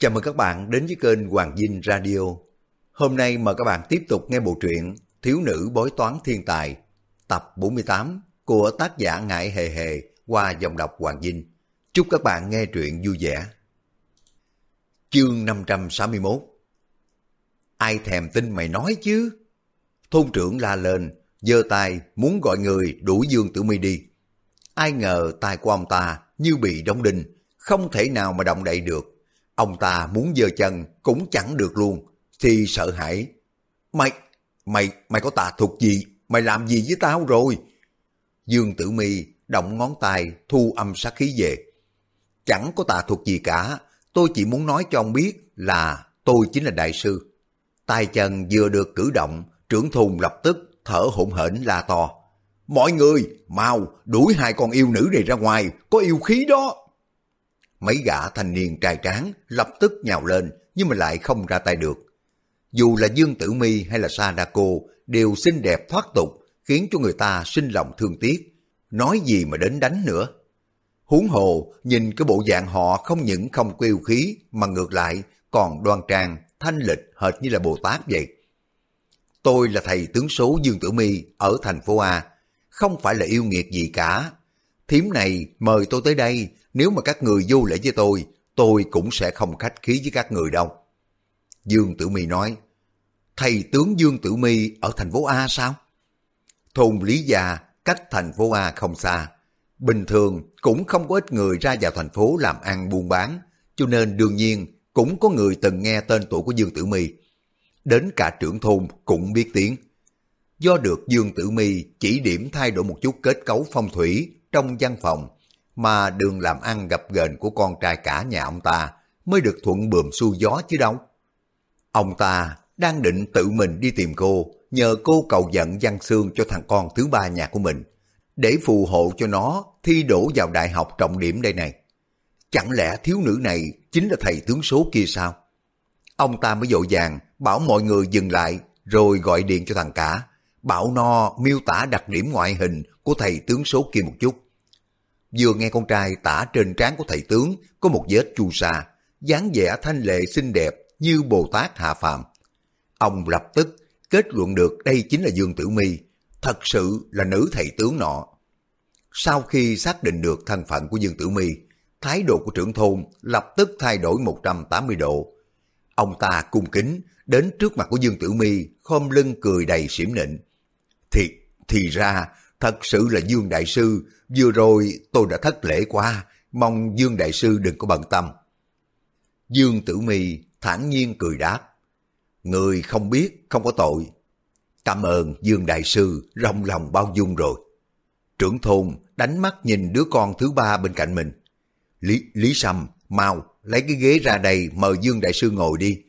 Chào mừng các bạn đến với kênh Hoàng Dinh Radio. Hôm nay mời các bạn tiếp tục nghe bộ truyện Thiếu nữ bói toán thiên tài, tập 48 của tác giả Ngải Hề Hề qua dòng đọc Hoàng Dinh. Chúc các bạn nghe truyện vui vẻ. Chương 561 Ai thèm tin mày nói chứ? Thôn trưởng la lên, giơ tay muốn gọi người đuổi Dương Tử Mi đi. Ai ngờ tay của ông ta như bị đóng đinh, không thể nào mà động đậy được. Ông ta muốn giơ chân cũng chẳng được luôn, thì sợ hãi. Mày, mày, mày có tà thuật gì? Mày làm gì với tao rồi? Dương Tử Mi động ngón tay thu âm sát khí về. Chẳng có tà thuật gì cả, tôi chỉ muốn nói cho ông biết là tôi chính là đại sư. tay chân vừa được cử động, trưởng thùng lập tức thở hổn hển la to. Mọi người, mau, đuổi hai con yêu nữ này ra ngoài, có yêu khí đó. Mấy gã thanh niên trai tráng lập tức nhào lên, nhưng mà lại không ra tay được. Dù là Dương Tử Mi hay là Sadako đều xinh đẹp thoát tục, khiến cho người ta sinh lòng thương tiếc. Nói gì mà đến đánh nữa. Huống hồ, nhìn cái bộ dạng họ không những không có khí, mà ngược lại còn đoan trang, thanh lịch hệt như là Bồ Tát vậy. Tôi là thầy tướng số Dương Tử Mi ở thành phố A, không phải là yêu nghiệt gì cả. Thiếm này mời tôi tới đây, nếu mà các người vô lễ với tôi, tôi cũng sẽ không khách khí với các người đâu. Dương Tử Mi nói, thầy tướng Dương Tử Mi ở thành phố A sao? Thôn Lý Gia cách thành phố A không xa. Bình thường cũng không có ít người ra vào thành phố làm ăn buôn bán, cho nên đương nhiên cũng có người từng nghe tên tuổi của Dương Tử Mi. Đến cả trưởng thôn cũng biết tiếng. Do được Dương Tử Mi chỉ điểm thay đổi một chút kết cấu phong thủy trong văn phòng, mà đường làm ăn gặp gền của con trai cả nhà ông ta mới được thuận bườm xuôi gió chứ đâu. Ông ta đang định tự mình đi tìm cô, nhờ cô cầu giận văn xương cho thằng con thứ ba nhà của mình, để phù hộ cho nó thi đổ vào đại học trọng điểm đây này. Chẳng lẽ thiếu nữ này chính là thầy tướng số kia sao? Ông ta mới dội vàng bảo mọi người dừng lại rồi gọi điện cho thằng cả, bảo no miêu tả đặc điểm ngoại hình của thầy tướng số kia một chút. Vừa nghe con trai tả trên trán của thầy tướng có một vết chu sa, dáng vẻ thanh lệ xinh đẹp như Bồ Tát hạ phàm. Ông lập tức kết luận được đây chính là Dương Tử Mi, thật sự là nữ thầy tướng nọ. Sau khi xác định được thân phận của Dương Tử Mi, thái độ của trưởng thôn lập tức thay đổi 180 độ. Ông ta cung kính đến trước mặt của Dương Tử Mi khom lưng cười đầy xỉm nịnh. Thì, thì ra, thật sự là Dương Đại Sư, vừa rồi tôi đã thất lễ quá, mong Dương Đại Sư đừng có bận tâm. Dương Tử Mi thản nhiên cười đáp. Người không biết, không có tội. Cảm ơn Dương Đại Sư rong lòng bao dung rồi. Trưởng thôn đánh mắt nhìn đứa con thứ ba bên cạnh mình. Lý, Lý Sâm, mau, lấy cái ghế ra đây mời Dương Đại Sư ngồi đi.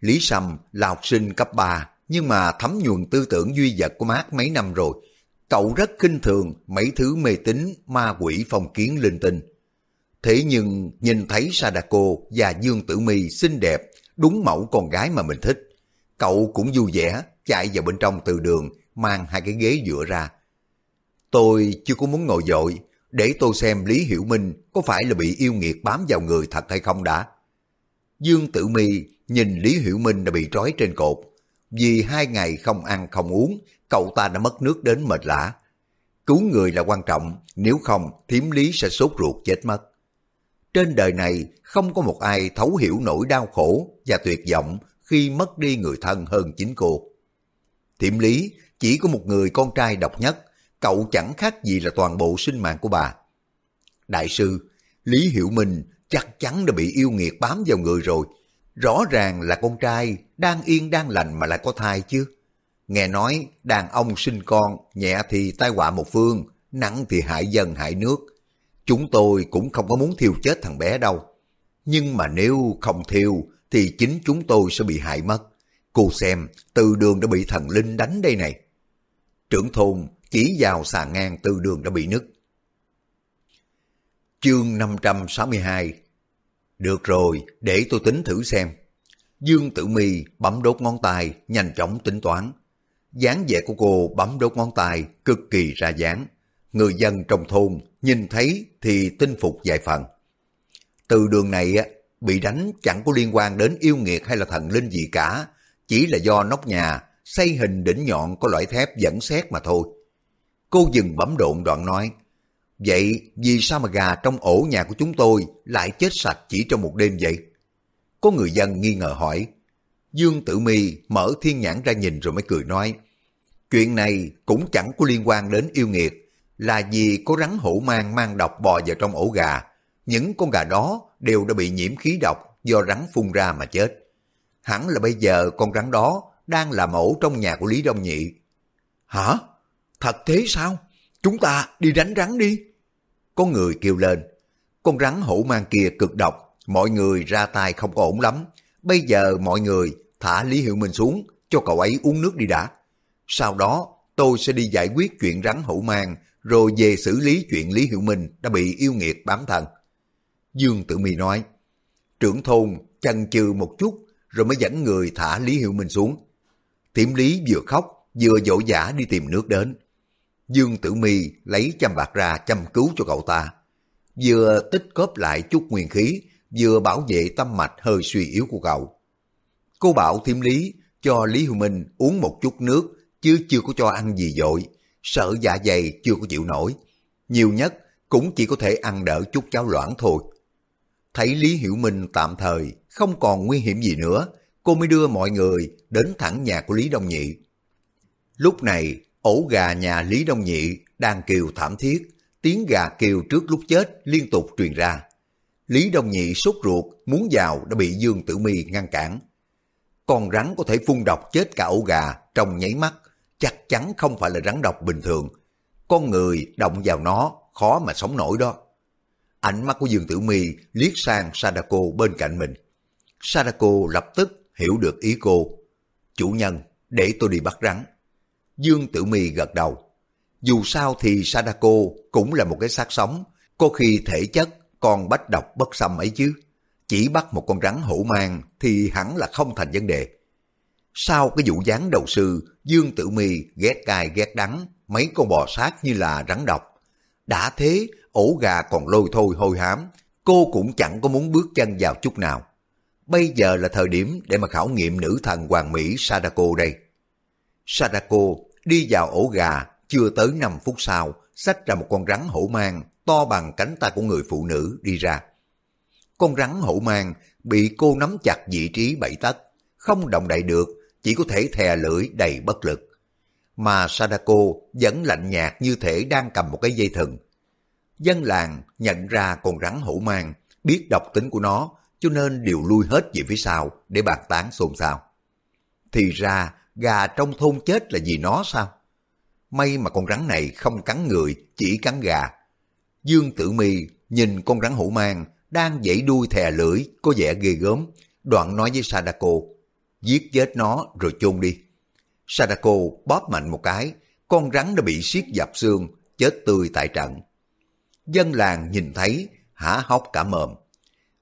Lý Sâm là học sinh cấp 3, nhưng mà thấm nhuần tư tưởng duy vật của mát mấy năm rồi. Cậu rất khinh thường mấy thứ mê tín, ma quỷ phong kiến linh tinh. Thế nhưng nhìn thấy Sadako và Dương Tử Mi xinh đẹp, đúng mẫu con gái mà mình thích. Cậu cũng vui vẻ, chạy vào bên trong từ đường, mang hai cái ghế dựa ra. Tôi chưa có muốn ngồi dội, để tôi xem Lý Hiểu Minh có phải là bị yêu nghiệt bám vào người thật hay không đã. Dương Tử Mi nhìn Lý Hiểu Minh đã bị trói trên cột. Vì hai ngày không ăn không uống, cậu ta đã mất nước đến mệt lã. Cứu người là quan trọng, nếu không thiếm Lý sẽ sốt ruột chết mất. Trên đời này không có một ai thấu hiểu nỗi đau khổ và tuyệt vọng khi mất đi người thân hơn chính cô. Thiểm Lý chỉ có một người con trai độc nhất, cậu chẳng khác gì là toàn bộ sinh mạng của bà. Đại sư, Lý Hiểu Minh chắc chắn đã bị yêu nghiệt bám vào người rồi. Rõ ràng là con trai đang yên đang lành mà lại có thai chứ. Nghe nói đàn ông sinh con, nhẹ thì tai họa một phương, nặng thì hại dân hại nước. Chúng tôi cũng không có muốn thiêu chết thằng bé đâu. Nhưng mà nếu không thiêu thì chính chúng tôi sẽ bị hại mất. Cô xem, từ đường đã bị thần linh đánh đây này. Trưởng thôn chỉ vào xà ngang từ đường đã bị nứt. Chương 562 Được rồi, để tôi tính thử xem. Dương Tử Mi bấm đốt ngón tay, nhanh chóng tính toán dáng vẻ của cô bấm đốt ngón tay cực kỳ ra dáng. Người dân trong thôn nhìn thấy thì tin phục vài phần. Từ đường này bị đánh chẳng có liên quan đến yêu nghiệt hay là thần linh gì cả, chỉ là do nóc nhà xây hình đỉnh nhọn có loại thép dẫn xét mà thôi. Cô dừng bấm độn đoạn nói, Vậy vì sao mà gà trong ổ nhà của chúng tôi lại chết sạch chỉ trong một đêm vậy? Có người dân nghi ngờ hỏi. Dương Tử Mi mở thiên nhãn ra nhìn rồi mới cười nói. Chuyện này cũng chẳng có liên quan đến yêu nghiệt, là vì có rắn hổ mang mang độc bò vào trong ổ gà. Những con gà đó đều đã bị nhiễm khí độc do rắn phun ra mà chết. Hẳn là bây giờ con rắn đó đang làm ổ trong nhà của Lý Đông Nhị. Hả? Thật thế sao? Chúng ta đi đánh rắn đi. Có người kêu lên. Con rắn hổ mang kia cực độc, mọi người ra tay không có ổn lắm. Bây giờ mọi người thả Lý Hiệu Minh xuống, cho cậu ấy uống nước đi đã. Sau đó tôi sẽ đi giải quyết chuyện rắn hổ mang, rồi về xử lý chuyện Lý Hiệu Minh đã bị yêu nghiệt bám thân. Dương Tử Mi nói, trưởng thôn chần chừ một chút rồi mới dẫn người thả Lý Hiệu Minh xuống. Tiệm Lý vừa khóc vừa dỗ dã đi tìm nước đến. Dương Tử Mi lấy chăm bạc ra chăm cứu cho cậu ta. Vừa tích cóp lại chút nguyên khí, vừa bảo vệ tâm mạch hơi suy yếu của cậu. Cô bảo Thiểm lý cho Lý Hữu Minh uống một chút nước, chứ chưa có cho ăn gì dội, sợ dạ dày chưa có chịu nổi. Nhiều nhất cũng chỉ có thể ăn đỡ chút cháo loãng thôi. Thấy Lý Hiểu Minh tạm thời không còn nguy hiểm gì nữa, cô mới đưa mọi người đến thẳng nhà của Lý Đông Nhị. Lúc này, ổ gà nhà Lý Đông Nhị đang kêu thảm thiết, tiếng gà kêu trước lúc chết liên tục truyền ra. Lý Đông Nhị sốt ruột muốn vào đã bị Dương Tử Mi ngăn cản. Con rắn có thể phun độc chết cả ổ gà trong nháy mắt, chắc chắn không phải là rắn độc bình thường. Con người động vào nó khó mà sống nổi đó. Ánh mắt của Dương Tử Mi liếc sang Sadako bên cạnh mình. Sadako lập tức hiểu được ý cô. Chủ nhân, để tôi đi bắt rắn. Dương Tử Mi gật đầu. Dù sao thì Sadako cũng là một cái xác sống, có khi thể chất còn bách độc bất xâm ấy chứ. Chỉ bắt một con rắn hổ mang thì hẳn là không thành vấn đề. Sau cái vụ gián đầu sư, Dương Tử Mi ghét cay ghét đắng, mấy con bò sát như là rắn độc. Đã thế, ổ gà còn lôi thôi hôi hám, cô cũng chẳng có muốn bước chân vào chút nào. Bây giờ là thời điểm để mà khảo nghiệm nữ thần hoàng mỹ Sadako đây. Sadako đi vào ổ gà, chưa tới 5 phút sau, xách ra một con rắn hổ mang to bằng cánh tay của người phụ nữ đi ra. Con rắn hổ mang bị cô nắm chặt vị trí bảy tấc, không động đậy được, chỉ có thể thè lưỡi đầy bất lực. Mà Sadako vẫn lạnh nhạt như thể đang cầm một cái dây thừng. Dân làng nhận ra con rắn hổ mang, biết độc tính của nó, cho nên đều lui hết về phía sau để bàn tán xôn xao. Thì ra, gà trong thôn chết là vì nó sao? May mà con rắn này không cắn người, chỉ cắn gà. Dương Tử Mi nhìn con rắn hổ mang đang dãy đuôi thè lưỡi, có vẻ ghê gớm, đoạn nói với Sadako, giết chết nó rồi chôn đi. Sadako bóp mạnh một cái, con rắn đã bị siết dập xương, chết tươi tại trận. Dân làng nhìn thấy, hả hốc cả mồm.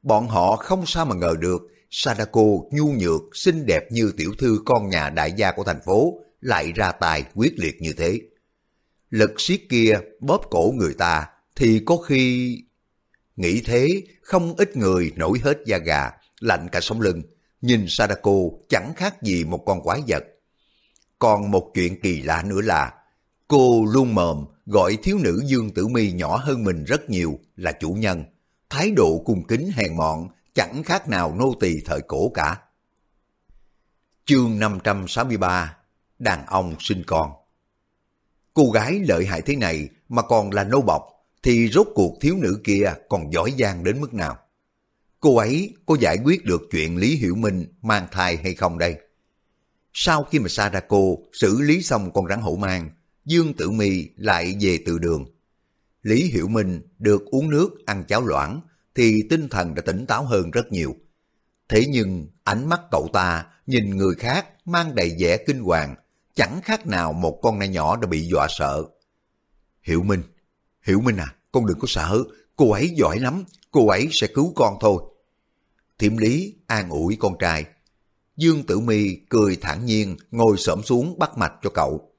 Bọn họ không sao mà ngờ được Sadako nhu nhược, xinh đẹp như tiểu thư con nhà đại gia của thành phố lại ra tài quyết liệt như thế. Lực siết kia bóp cổ người ta thì có khi... Nghĩ thế, không ít người nổi hết da gà, lạnh cả sống lưng. Nhìn Sadako chẳng khác gì một con quái vật. Còn một chuyện kỳ lạ nữa là, cô luôn mồm gọi thiếu nữ Dương Tử Mi nhỏ hơn mình rất nhiều là chủ nhân. Thái độ cung kính hèn mọn, chẳng khác nào nô tỳ thời cổ cả. Chương 563 Đàn ông sinh con Cô gái lợi hại thế này mà còn là nô bọc, thì rốt cuộc thiếu nữ kia còn giỏi giang đến mức nào? Cô ấy có giải quyết được chuyện Lý Hiểu Minh mang thai hay không đây? Sau khi mà Sadako xử lý xong con rắn hổ mang, Dương Tử Mi lại về từ đường. Lý Hiểu Minh được uống nước, ăn cháo loãng, thì tinh thần đã tỉnh táo hơn rất nhiều. Thế nhưng ánh mắt cậu ta nhìn người khác mang đầy vẻ kinh hoàng, chẳng khác nào một con nai nhỏ đã bị dọa sợ. Hiểu Minh, Hiểu Minh à, con đừng có sợ, cô ấy giỏi lắm, cô ấy sẽ cứu con thôi. Thiểm lý an ủi con trai. Dương Tử Mi cười thản nhiên ngồi xổm xuống bắt mạch cho cậu.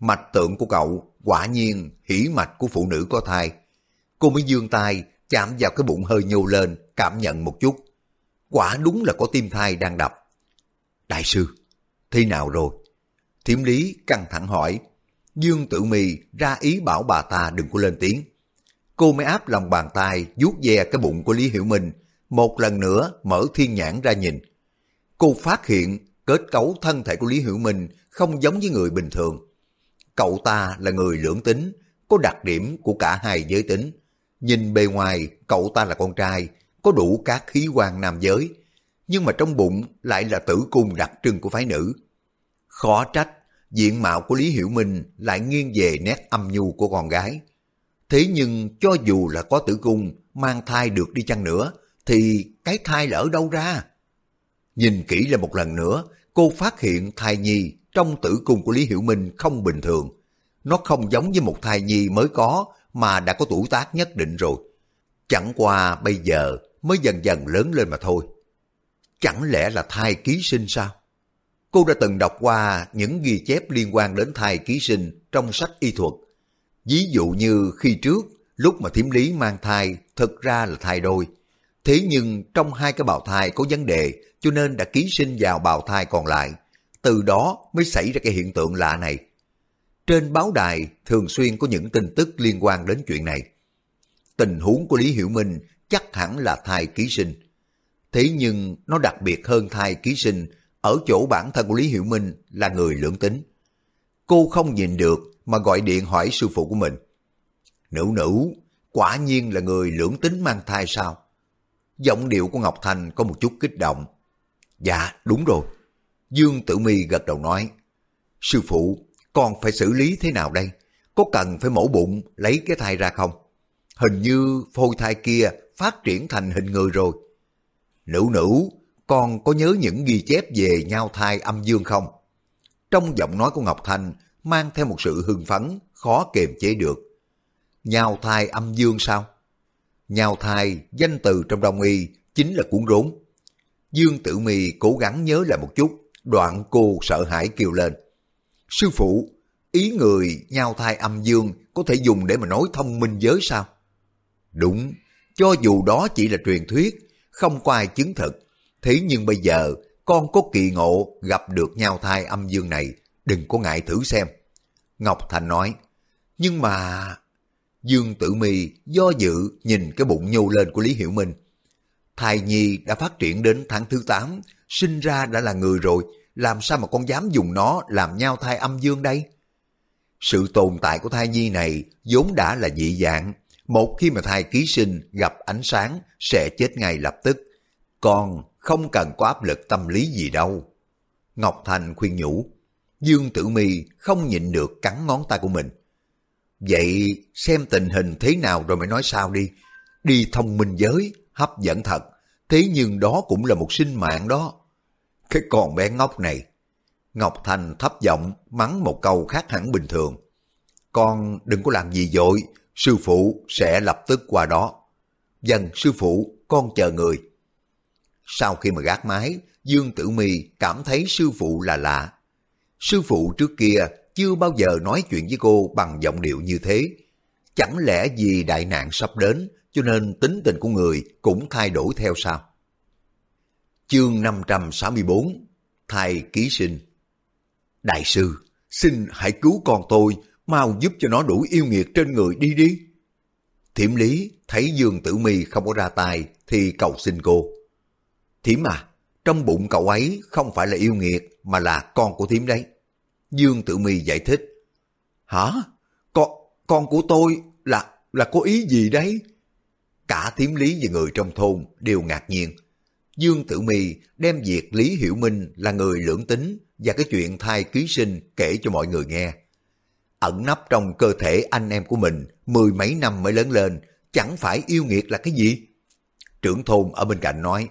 Mạch tượng của cậu quả nhiên hỉ mạch của phụ nữ có thai. Cô mới dương tay chạm vào cái bụng hơi nhô lên, cảm nhận một chút. quả đúng là có tim thai đang đập. Đại sư, thế nào rồi? Thiểm lý căng thẳng hỏi. Dương Tử mi ra ý bảo bà ta đừng có lên tiếng. Cô mới áp lòng bàn tay vuốt ve cái bụng của Lý Hiểu Minh, một lần nữa mở thiên nhãn ra nhìn. Cô phát hiện kết cấu thân thể của Lý Hiểu Minh không giống với người bình thường. Cậu ta là người lưỡng tính, có đặc điểm của cả hai giới tính. Nhìn bề ngoài, cậu ta là con trai, có đủ các khí quan nam giới, nhưng mà trong bụng lại là tử cung đặc trưng của phái nữ. Khó trách, diện mạo của Lý Hiểu Minh lại nghiêng về nét âm nhu của con gái. Thế nhưng cho dù là có tử cung, mang thai được đi chăng nữa, thì cái thai lỡ đâu ra? Nhìn kỹ lại một lần nữa, cô phát hiện thai nhi trong tử cung của Lý Hiểu Minh không bình thường. Nó không giống như một thai nhi mới có mà đã có tuổi tác nhất định rồi. Chẳng qua bây giờ mới dần dần lớn lên mà thôi. Chẳng lẽ là thai ký sinh sao? Cô đã từng đọc qua những ghi chép liên quan đến thai ký sinh trong sách y thuật. Ví dụ như khi trước, lúc mà thiếm lý mang thai, thực ra là thai đôi. Thế nhưng trong hai cái bào thai có vấn đề cho nên đã ký sinh vào bào thai còn lại. Từ đó mới xảy ra cái hiện tượng lạ này. Trên báo đài thường xuyên có những tin tức liên quan đến chuyện này. Tình huống của Lý Hiểu Minh chắc hẳn là thai ký sinh. Thế nhưng nó đặc biệt hơn thai ký sinh ở chỗ bản thân của Lý Hiểu Minh là người lưỡng tính. Cô không nhìn được mà gọi điện hỏi sư phụ của mình. Nữ nữ, quả nhiên là người lưỡng tính mang thai sao? Giọng điệu của Ngọc Thành có một chút kích động. Dạ, đúng rồi. Dương Tử Mi gật đầu nói. Sư phụ, con phải xử lý thế nào đây? Có cần phải mổ bụng lấy cái thai ra không? Hình như phôi thai kia phát triển thành hình người rồi. Nữ nữ, con có nhớ những ghi chép về nhau thai âm dương không? Trong giọng nói của Ngọc Thanh mang theo một sự hưng phấn, khó kiềm chế được. Nhau thai âm dương sao? Nhào thai, danh từ trong đông y, chính là cuốn rốn. Dương Tử Mi cố gắng nhớ lại một chút, đoạn cô sợ hãi kêu lên. Sư phụ, ý người nhào thai âm dương có thể dùng để mà nói thông minh giới sao? Đúng, cho dù đó chỉ là truyền thuyết, không có ai chứng thực, thế nhưng bây giờ con có kỳ ngộ gặp được nhau thai âm dương này, đừng có ngại thử xem. Ngọc Thành nói, nhưng mà... Dương Tử Mi do dự nhìn cái bụng nhô lên của Lý Hiểu Minh. Thai nhi đã phát triển đến tháng thứ 8, sinh ra đã là người rồi, làm sao mà con dám dùng nó làm nhau thai âm dương đây? Sự tồn tại của thai nhi này vốn đã là dị dạng, một khi mà thai ký sinh gặp ánh sáng sẽ chết ngay lập tức. Con không cần có áp lực tâm lý gì đâu. Ngọc Thành khuyên nhủ. Dương Tử Mi không nhịn được cắn ngón tay của mình. Vậy xem tình hình thế nào rồi mới nói sao đi. Đi thông minh giới, hấp dẫn thật. Thế nhưng đó cũng là một sinh mạng đó. Cái con bé ngốc này. Ngọc Thành thấp giọng mắng một câu khác hẳn bình thường. Con đừng có làm gì dội, sư phụ sẽ lập tức qua đó. Dần sư phụ, con chờ người. Sau khi mà gác mái, Dương Tử Mi cảm thấy sư phụ là lạ. Sư phụ trước kia chưa bao giờ nói chuyện với cô bằng giọng điệu như thế. Chẳng lẽ vì đại nạn sắp đến cho nên tính tình của người cũng thay đổi theo sao? Chương 564 Thầy ký sinh Đại sư, xin hãy cứu con tôi, mau giúp cho nó đủ yêu nghiệt trên người đi đi. Thiểm lý thấy Dương Tử Mi không có ra tay thì cầu xin cô. Thiểm à, trong bụng cậu ấy không phải là yêu nghiệt mà là con của Thiểm đấy. Dương Tử Mi giải thích. Hả? Con, con của tôi là là có ý gì đấy? Cả Thiểm lý và người trong thôn đều ngạc nhiên. Dương Tử Mi đem việc Lý Hiểu Minh là người lưỡng tính và cái chuyện thai ký sinh kể cho mọi người nghe. Ẩn nấp trong cơ thể anh em của mình mười mấy năm mới lớn lên, chẳng phải yêu nghiệt là cái gì? Trưởng thôn ở bên cạnh nói,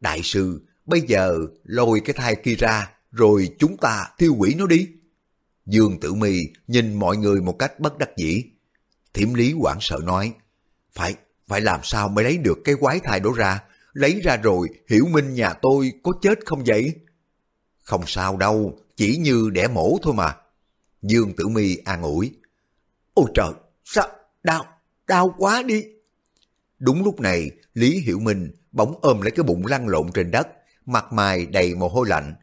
Đại sư, bây giờ lôi cái thai kia ra, rồi chúng ta thiêu hủy nó đi. Dương Tử Mi nhìn mọi người một cách bất đắc dĩ. Thiểm lý hoảng sợ nói, phải, phải làm sao mới lấy được cái quái thai đó ra, lấy ra rồi hiểu minh nhà tôi có chết không vậy? Không sao đâu, chỉ như đẻ mổ thôi mà. Dương Tử Mi an ủi. Ôi trời, sao, đau, đau quá đi. Đúng lúc này, Lý Hiểu Minh bỗng ôm lấy cái bụng lăn lộn trên đất, mặt mày đầy mồ hôi lạnh.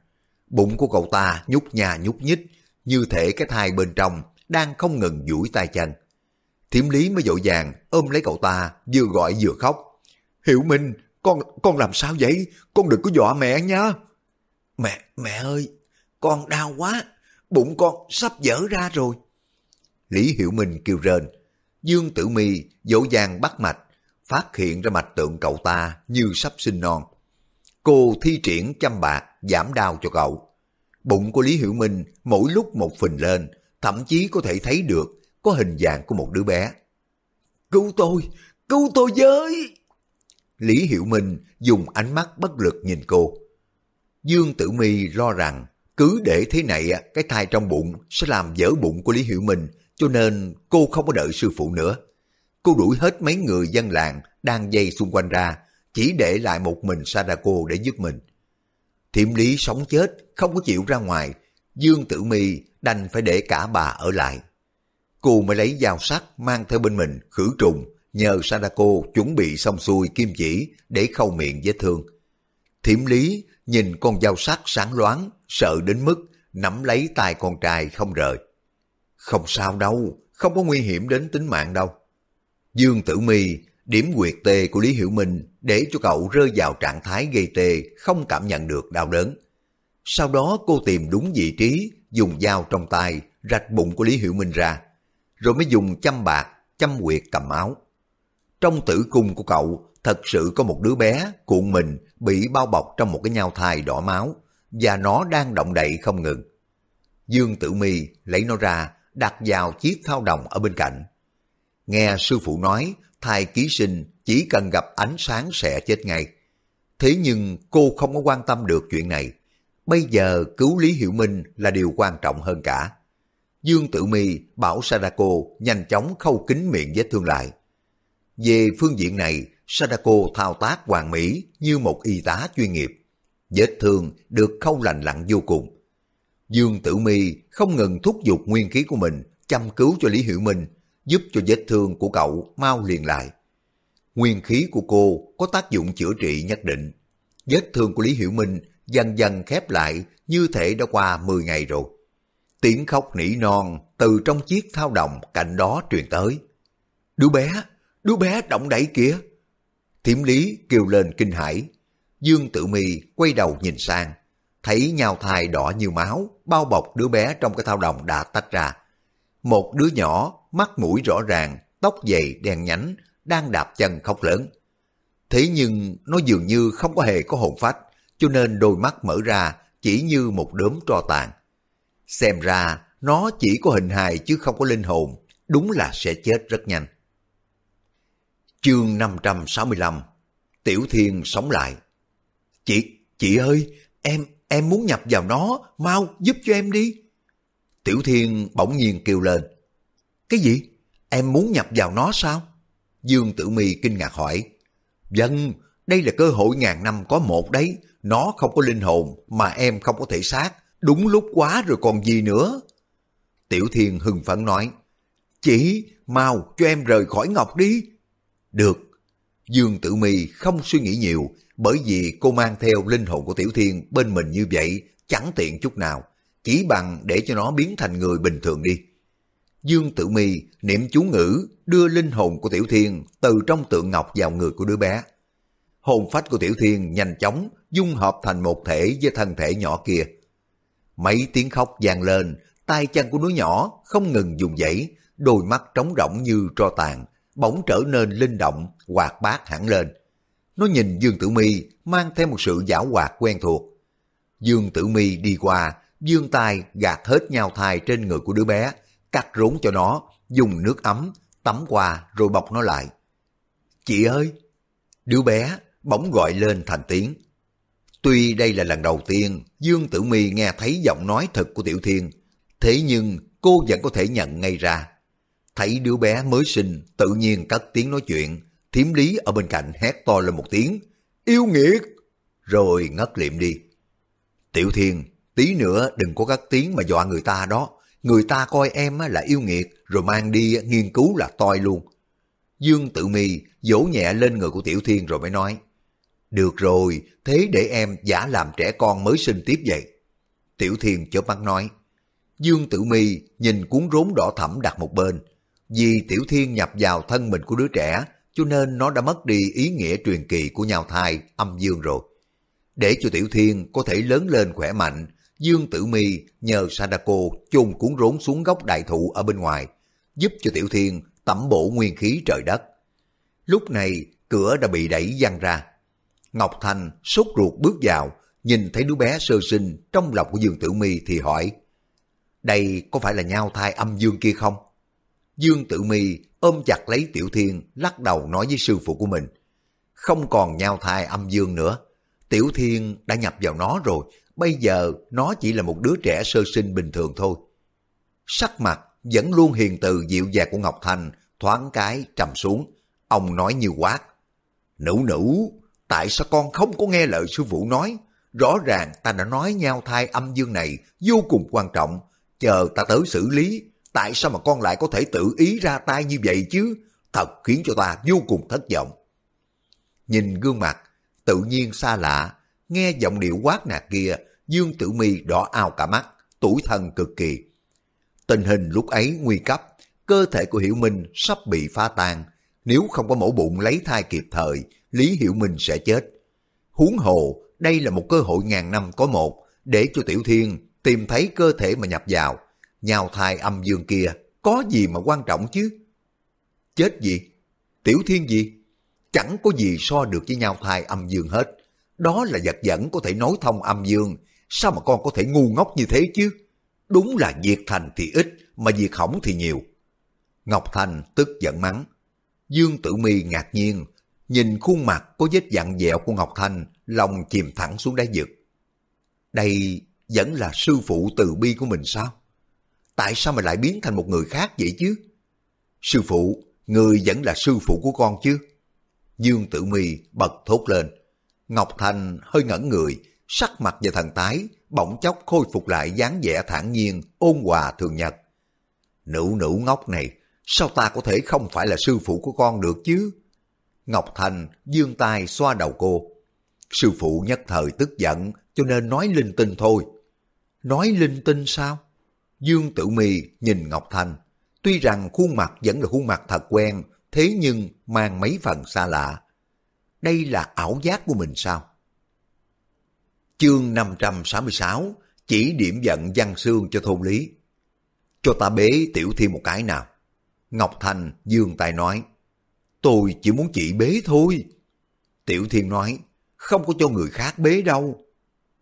Bụng của cậu ta nhúc nhà nhúc nhích, như thể cái thai bên trong đang không ngừng duỗi tay chân. Thiểm lý mới dội vàng ôm lấy cậu ta, vừa gọi vừa khóc. Hiểu Minh, con con làm sao vậy? Con đừng có dọa mẹ nha. Mẹ, mẹ ơi, con đau quá, bụng con sắp dở ra rồi. Lý Hiểu Minh kêu rên, Dương Tử Mi dỗ dàng bắt mạch, phát hiện ra mạch tượng cậu ta như sắp sinh non. Cô thi triển chăm bạc giảm đau cho cậu. Bụng của Lý Hiểu Minh mỗi lúc một phình lên, thậm chí có thể thấy được có hình dạng của một đứa bé. Cứu tôi! Cứu tôi với! Lý Hiểu Minh dùng ánh mắt bất lực nhìn cô. Dương Tử Mi lo rằng cứ để thế này cái thai trong bụng sẽ làm dở bụng của Lý Hiểu Minh cho nên cô không có đợi sư phụ nữa. Cô đuổi hết mấy người dân làng đang dây xung quanh ra, chỉ để lại một mình Sadako để giúp mình. Thiểm lý sống chết, không có chịu ra ngoài, Dương Tử Mi đành phải để cả bà ở lại. Cô mới lấy dao sắt mang theo bên mình khử trùng, nhờ Sadako chuẩn bị xong xuôi kim chỉ để khâu miệng vết thương. Thiểm lý nhìn con dao sắt sáng loáng, sợ đến mức nắm lấy tay con trai không rời. Không sao đâu, không có nguy hiểm đến tính mạng đâu. Dương Tử Mi điểm quyệt tê của Lý Hiểu Minh để cho cậu rơi vào trạng thái gây tê, không cảm nhận được đau đớn. Sau đó cô tìm đúng vị trí, dùng dao trong tay, rạch bụng của Lý Hiểu Minh ra, rồi mới dùng châm bạc, châm quyệt cầm áo. Trong tử cung của cậu, thật sự có một đứa bé cuộn mình bị bao bọc trong một cái nhau thai đỏ máu, và nó đang động đậy không ngừng. Dương Tử Mi lấy nó ra, đặt vào chiếc thao đồng ở bên cạnh. Nghe sư phụ nói, thai ký sinh chỉ cần gặp ánh sáng sẽ chết ngay. Thế nhưng cô không có quan tâm được chuyện này. Bây giờ cứu Lý hiệu Minh là điều quan trọng hơn cả. Dương Tử Mi bảo Sadako nhanh chóng khâu kín miệng vết thương lại. Về phương diện này, Sadako thao tác hoàn mỹ như một y tá chuyên nghiệp. Vết thương được khâu lành lặn vô cùng. Dương Tử Mi không ngừng thúc giục nguyên khí của mình chăm cứu cho Lý Hiểu Minh, giúp cho vết thương của cậu mau liền lại. Nguyên khí của cô có tác dụng chữa trị nhất định. Vết thương của Lý Hiểu Minh dần dần khép lại như thể đã qua 10 ngày rồi. Tiếng khóc nỉ non từ trong chiếc thao đồng cạnh đó truyền tới. Đứa bé, đứa bé động đậy kìa. Thiểm lý kêu lên kinh hãi. Dương Tử Mi quay đầu nhìn sang, thấy nhau thai đỏ như máu, bao bọc đứa bé trong cái thao đồng đã tách ra. Một đứa nhỏ, mắt mũi rõ ràng, tóc dày đen nhánh, đang đạp chân khóc lớn. Thế nhưng nó dường như không có hề có hồn phách, cho nên đôi mắt mở ra chỉ như một đốm tro tàn. Xem ra nó chỉ có hình hài chứ không có linh hồn, đúng là sẽ chết rất nhanh. Chương 565 Tiểu Thiên sống lại Chị, chị ơi, em, em muốn nhập vào nó, mau giúp cho em đi. Tiểu Thiên bỗng nhiên kêu lên. Cái gì? Em muốn nhập vào nó sao? Dương Tử Mi kinh ngạc hỏi. Dân, đây là cơ hội ngàn năm có một đấy. Nó không có linh hồn mà em không có thể sát. Đúng lúc quá rồi còn gì nữa. Tiểu Thiên hưng phấn nói. Chị, mau cho em rời khỏi Ngọc đi. Được. Dương Tử Mi không suy nghĩ nhiều bởi vì cô mang theo linh hồn của Tiểu Thiên bên mình như vậy chẳng tiện chút nào chỉ bằng để cho nó biến thành người bình thường đi. Dương Tử Mi niệm chú ngữ đưa linh hồn của Tiểu Thiên từ trong tượng ngọc vào người của đứa bé. Hồn phách của Tiểu Thiên nhanh chóng dung hợp thành một thể với thân thể nhỏ kia. Mấy tiếng khóc vang lên, tay chân của đứa nhỏ không ngừng dùng dãy, đôi mắt trống rỗng như tro tàn, bỗng trở nên linh động, hoạt bát hẳn lên. Nó nhìn Dương Tử Mi mang theo một sự giả hoạt quen thuộc. Dương Tử Mi đi qua, dương tay gạt hết nhau thai trên người của đứa bé, cắt rốn cho nó, dùng nước ấm, tắm qua rồi bọc nó lại. Chị ơi! Đứa bé bỗng gọi lên thành tiếng. Tuy đây là lần đầu tiên Dương Tử Mi nghe thấy giọng nói thật của Tiểu Thiên, thế nhưng cô vẫn có thể nhận ngay ra. Thấy đứa bé mới sinh tự nhiên cất tiếng nói chuyện, thiếm lý ở bên cạnh hét to lên một tiếng, yêu nghiệt, rồi ngất liệm đi. Tiểu Thiên Tí nữa đừng có cất tiếng mà dọa người ta đó. Người ta coi em là yêu nghiệt rồi mang đi nghiên cứu là toi luôn. Dương tự mi vỗ nhẹ lên người của Tiểu Thiên rồi mới nói. Được rồi, thế để em giả làm trẻ con mới sinh tiếp vậy. Tiểu Thiên chớp mắt nói. Dương Tử Mi nhìn cuốn rốn đỏ thẫm đặt một bên. Vì Tiểu Thiên nhập vào thân mình của đứa trẻ, cho nên nó đã mất đi ý nghĩa truyền kỳ của nhau thai âm dương rồi. Để cho Tiểu Thiên có thể lớn lên khỏe mạnh, Dương Tử Mi nhờ Sadako chôn cuốn rốn xuống gốc đại thụ ở bên ngoài, giúp cho Tiểu Thiên tẩm bổ nguyên khí trời đất. Lúc này, cửa đã bị đẩy văng ra. Ngọc Thành sốt ruột bước vào, nhìn thấy đứa bé sơ sinh trong lòng của Dương Tử Mi thì hỏi, đây có phải là nhau thai âm dương kia không? Dương Tử Mi ôm chặt lấy Tiểu Thiên, lắc đầu nói với sư phụ của mình, không còn nhau thai âm dương nữa. Tiểu Thiên đã nhập vào nó rồi, bây giờ nó chỉ là một đứa trẻ sơ sinh bình thường thôi. Sắc mặt vẫn luôn hiền từ dịu dàng của Ngọc Thành, thoáng cái trầm xuống. Ông nói như quát. Nữ nữ, tại sao con không có nghe lời sư phụ nói? Rõ ràng ta đã nói nhau thai âm dương này vô cùng quan trọng. Chờ ta tới xử lý, tại sao mà con lại có thể tự ý ra tay như vậy chứ? Thật khiến cho ta vô cùng thất vọng. Nhìn gương mặt, tự nhiên xa lạ, nghe giọng điệu quát nạt kia, Dương Tử Mi đỏ ao cả mắt, tuổi thân cực kỳ. Tình hình lúc ấy nguy cấp, cơ thể của Hiểu Minh sắp bị phá tan. Nếu không có mổ bụng lấy thai kịp thời, Lý Hiểu Minh sẽ chết. Huống hồ, đây là một cơ hội ngàn năm có một, để cho Tiểu Thiên tìm thấy cơ thể mà nhập vào. Nhào thai âm dương kia, có gì mà quan trọng chứ? Chết gì? Tiểu Thiên gì? Chẳng có gì so được với nhau thai âm dương hết. Đó là vật dẫn có thể nối thông âm dương. Sao mà con có thể ngu ngốc như thế chứ? Đúng là việc thành thì ít, mà việc hỏng thì nhiều. Ngọc Thành tức giận mắng. Dương Tử Mi ngạc nhiên, nhìn khuôn mặt có vết dặn dẹo của Ngọc Thành, lòng chìm thẳng xuống đáy vực. Đây vẫn là sư phụ từ bi của mình sao? Tại sao mà lại biến thành một người khác vậy chứ? Sư phụ, người vẫn là sư phụ của con chứ? Dương Tử Mi bật thốt lên. Ngọc Thành hơi ngẩn người, sắc mặt và thần tái, bỗng chốc khôi phục lại dáng vẻ thản nhiên, ôn hòa thường nhật. Nữ nữ ngốc này, sao ta có thể không phải là sư phụ của con được chứ? Ngọc Thành dương tay xoa đầu cô. Sư phụ nhất thời tức giận, cho nên nói linh tinh thôi. Nói linh tinh sao? Dương Tử Mi nhìn Ngọc Thành. Tuy rằng khuôn mặt vẫn là khuôn mặt thật quen, thế nhưng mang mấy phần xa lạ. Đây là ảo giác của mình sao? Chương 566 Chỉ điểm giận văn xương cho thôn lý. Cho ta bế tiểu thiên một cái nào. Ngọc Thành dương tay nói. Tôi chỉ muốn chị bế thôi. Tiểu thiên nói. Không có cho người khác bế đâu.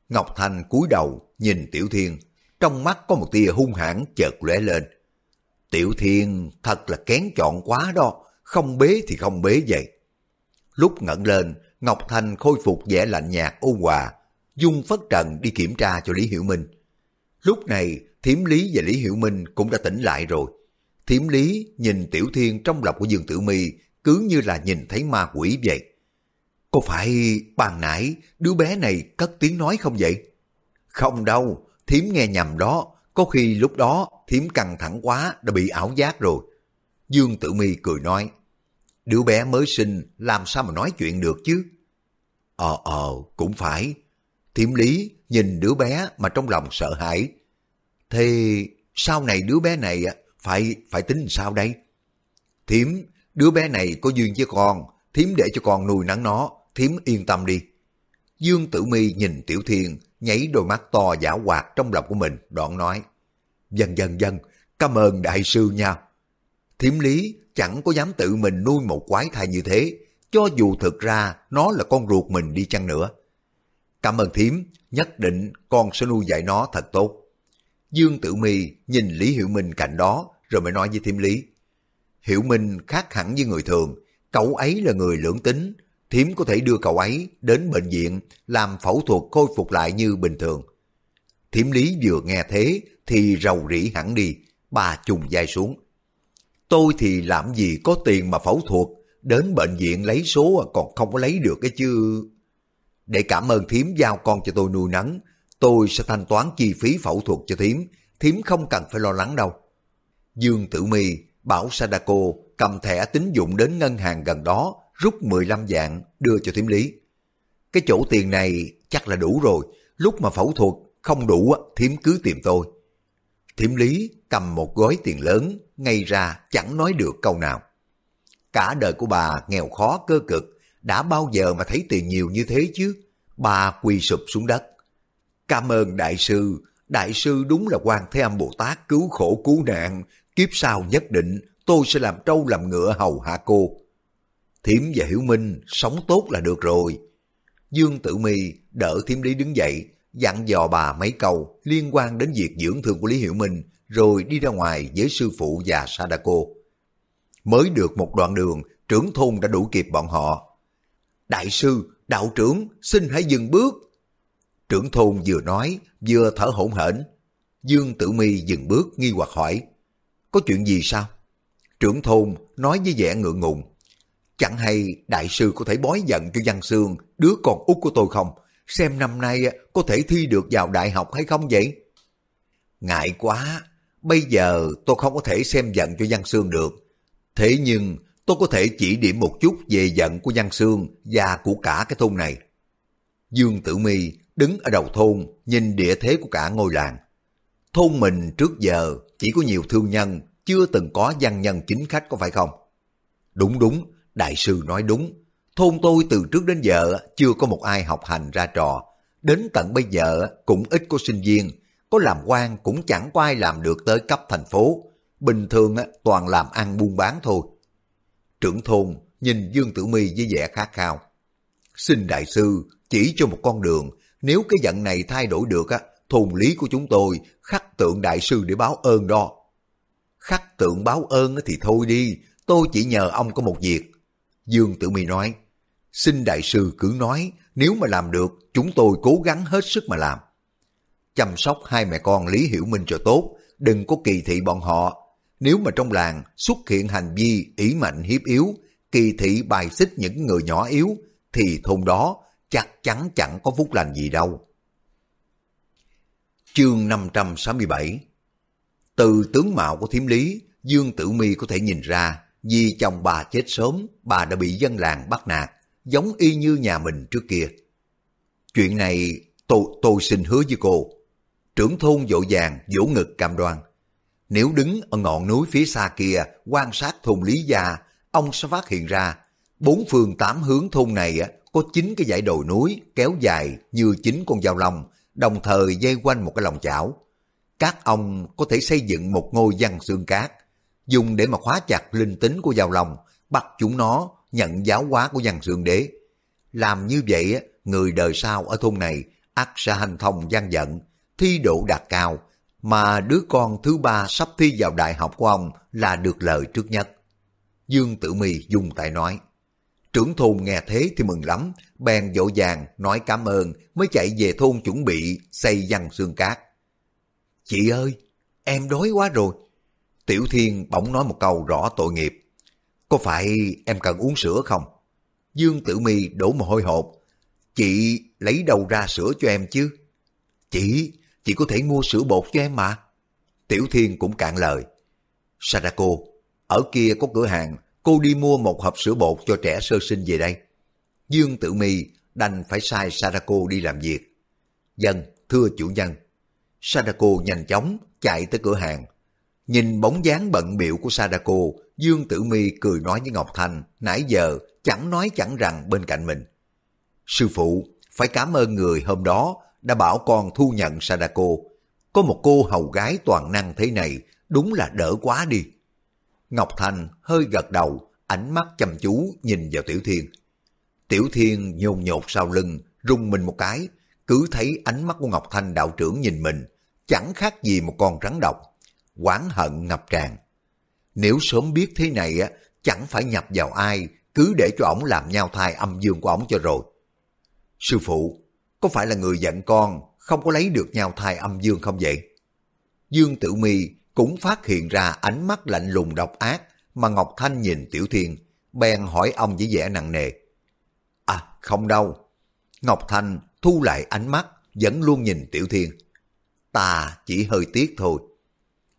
Ngọc Thành cúi đầu nhìn Tiểu Thiên, trong mắt có một tia hung hãn chợt lóe lên. Tiểu Thiên thật là kén chọn quá đó, không bế thì không bế vậy. Lúc ngẩng lên, Ngọc Thành khôi phục vẻ lạnh nhạt ôn hòa, dung phất trần đi kiểm tra cho Lý Hiểu Minh. Lúc này, Thiểm Lý và Lý Hiểu Minh cũng đã tỉnh lại rồi. Thiểm Lý nhìn Tiểu Thiên trong lòng của Dương Tử Mi cứ như là nhìn thấy ma quỷ vậy. Có phải bàn nãy đứa bé này cất tiếng nói không vậy? Không đâu, Thiểm nghe nhầm đó, có khi lúc đó Thiểm căng thẳng quá đã bị ảo giác rồi. Dương Tử Mi cười nói, đứa bé mới sinh làm sao mà nói chuyện được chứ? Ờ ờ, cũng phải. Thiểm lý nhìn đứa bé mà trong lòng sợ hãi. Thế sau này đứa bé này phải phải tính sao đây? Thiểm, đứa bé này có duyên với con, thiểm để cho con nuôi nắng nó, thiểm yên tâm đi. Dương Tử Mi nhìn Tiểu Thiên, nhảy đôi mắt to giả hoạt trong lòng của mình, đoạn nói. Dần dần dần, cảm ơn đại sư nha. Thiểm lý chẳng có dám tự mình nuôi một quái thai như thế, cho dù thực ra nó là con ruột mình đi chăng nữa. Cảm ơn thím, nhất định con sẽ nuôi dạy nó thật tốt. Dương Tử Mi nhìn Lý Hiểu Minh cạnh đó rồi mới nói với thím Lý. Hiểu Minh khác hẳn với người thường, cậu ấy là người lưỡng tính, thím có thể đưa cậu ấy đến bệnh viện làm phẫu thuật khôi phục lại như bình thường. Thiểm lý vừa nghe thế thì rầu rĩ hẳn đi, bà trùng dai xuống. Tôi thì làm gì có tiền mà phẫu thuật, đến bệnh viện lấy số à, còn không có lấy được cái chứ. Để cảm ơn thím giao con cho tôi nuôi nấng, tôi sẽ thanh toán chi phí phẫu thuật cho thím, thím không cần phải lo lắng đâu. Dương Tử Mi bảo Sadako cầm thẻ tín dụng đến ngân hàng gần đó, rút 15 dạng đưa cho thím lý. cái chỗ tiền này chắc là đủ rồi, lúc mà phẫu thuật không đủ thím cứ tìm tôi. Thiểm lý cầm một gói tiền lớn, ngay ra chẳng nói được câu nào. Cả đời của bà nghèo khó cơ cực, đã bao giờ mà thấy tiền nhiều như thế chứ? Bà quỳ sụp xuống đất. Cảm ơn đại sư, đại sư đúng là quan thế âm Bồ Tát cứu khổ cứu nạn, kiếp sau nhất định tôi sẽ làm trâu làm ngựa hầu hạ cô. Thiểm và Hiểu Minh sống tốt là được rồi. Dương Tử Mi đỡ Thiểm Lý đứng dậy, dặn dò bà mấy câu liên quan đến việc dưỡng thương của Lý Hiểu Minh, rồi đi ra ngoài với sư phụ và Sadako. Mới được một đoạn đường, trưởng thôn đã đủ kịp bọn họ. Đại sư, đạo trưởng, xin hãy dừng bước. Trưởng thôn vừa nói, vừa thở hổn hển. Dương Tử Mi dừng bước nghi hoặc hỏi, có chuyện gì sao? Trưởng thôn nói với vẻ ngượng ngùng, chẳng hay đại sư có thể bói giận cho Văn Sương, đứa con út của tôi không? xem năm nay có thể thi được vào đại học hay không vậy? Ngại quá, bây giờ tôi không có thể xem giận cho Văn Sương được. Thế nhưng tôi có thể chỉ điểm một chút về giận của Văn Sương và của cả cái thôn này. Dương Tử Mi đứng ở đầu thôn nhìn địa thế của cả ngôi làng. Thôn mình trước giờ chỉ có nhiều thương nhân, chưa từng có văn nhân chính khách có phải không? Đúng đúng, đại sư nói đúng. Thôn tôi từ trước đến giờ chưa có một ai học hành ra trò. Đến tận bây giờ cũng ít có sinh viên. Có làm quan cũng chẳng có ai làm được tới cấp thành phố. Bình thường toàn làm ăn buôn bán thôi. Trưởng thôn nhìn Dương Tử Mi với vẻ khát khao. Xin đại sư chỉ cho một con đường. Nếu cái giận này thay đổi được, á, thùng lý của chúng tôi khắc tượng đại sư để báo ơn đó. Khắc tượng báo ơn thì thôi đi, tôi chỉ nhờ ông có một việc. Dương Tử Mi nói, Xin đại sư cứ nói, nếu mà làm được, chúng tôi cố gắng hết sức mà làm. Chăm sóc hai mẹ con Lý Hiểu Minh cho tốt, đừng có kỳ thị bọn họ. Nếu mà trong làng xuất hiện hành vi ý mạnh hiếp yếu, kỳ thị bài xích những người nhỏ yếu, thì thôn đó chắc chắn chẳng có phúc lành gì đâu. Chương 567 Từ tướng mạo của thiếm lý, Dương Tử Mi có thể nhìn ra, vì chồng bà chết sớm, bà đã bị dân làng bắt nạt giống y như nhà mình trước kia. Chuyện này tôi, tôi xin hứa với cô. Trưởng thôn dội vàng vỗ ngực cam đoan. Nếu đứng ở ngọn núi phía xa kia quan sát thôn Lý Gia, ông sẽ phát hiện ra bốn phương tám hướng thôn này có chín cái dãy đồi núi kéo dài như chín con dao long, đồng thời dây quanh một cái lòng chảo. Các ông có thể xây dựng một ngôi văn xương cát, dùng để mà khóa chặt linh tính của dao long, bắt chúng nó nhận giáo hóa của văn xương đế. Làm như vậy, người đời sau ở thôn này ắt sẽ hành thông văn giận, thi độ đạt cao, mà đứa con thứ ba sắp thi vào đại học của ông là được lời trước nhất. Dương Tử Mi dùng tay nói. Trưởng thôn nghe thế thì mừng lắm, bèn dỗ dàng nói cảm ơn mới chạy về thôn chuẩn bị xây văn xương cát. Chị ơi, em đói quá rồi. Tiểu Thiên bỗng nói một câu rõ tội nghiệp. Có phải em cần uống sữa không? Dương Tử Mi đổ mồ hôi hột. Chị lấy đâu ra sữa cho em chứ? Chị, chị có thể mua sữa bột cho em mà. Tiểu Thiên cũng cạn lời. Sadako, ở kia có cửa hàng, cô đi mua một hộp sữa bột cho trẻ sơ sinh về đây. Dương Tử Mi đành phải sai Sadako đi làm việc. Dân, thưa chủ nhân. Sadako nhanh chóng chạy tới cửa hàng. Nhìn bóng dáng bận biểu của Sadako, Dương Tử Mi cười nói với Ngọc Thanh, nãy giờ chẳng nói chẳng rằng bên cạnh mình. Sư phụ, phải cảm ơn người hôm đó đã bảo con thu nhận Sadako. Có một cô hầu gái toàn năng thế này, đúng là đỡ quá đi. Ngọc Thanh hơi gật đầu, ánh mắt chăm chú nhìn vào Tiểu Thiên. Tiểu Thiên nhồn nhột sau lưng, rung mình một cái, cứ thấy ánh mắt của Ngọc Thanh đạo trưởng nhìn mình, chẳng khác gì một con rắn độc. Quán hận ngập tràn. Nếu sớm biết thế này á, chẳng phải nhập vào ai, cứ để cho ổng làm nhau thai âm dương của ổng cho rồi. Sư phụ, có phải là người giận con không có lấy được nhau thai âm dương không vậy? Dương Tử Mi cũng phát hiện ra ánh mắt lạnh lùng độc ác mà Ngọc Thanh nhìn Tiểu Thiên, bèn hỏi ông với vẻ nặng nề. À, không đâu. Ngọc Thanh thu lại ánh mắt, vẫn luôn nhìn Tiểu Thiên. Ta chỉ hơi tiếc thôi.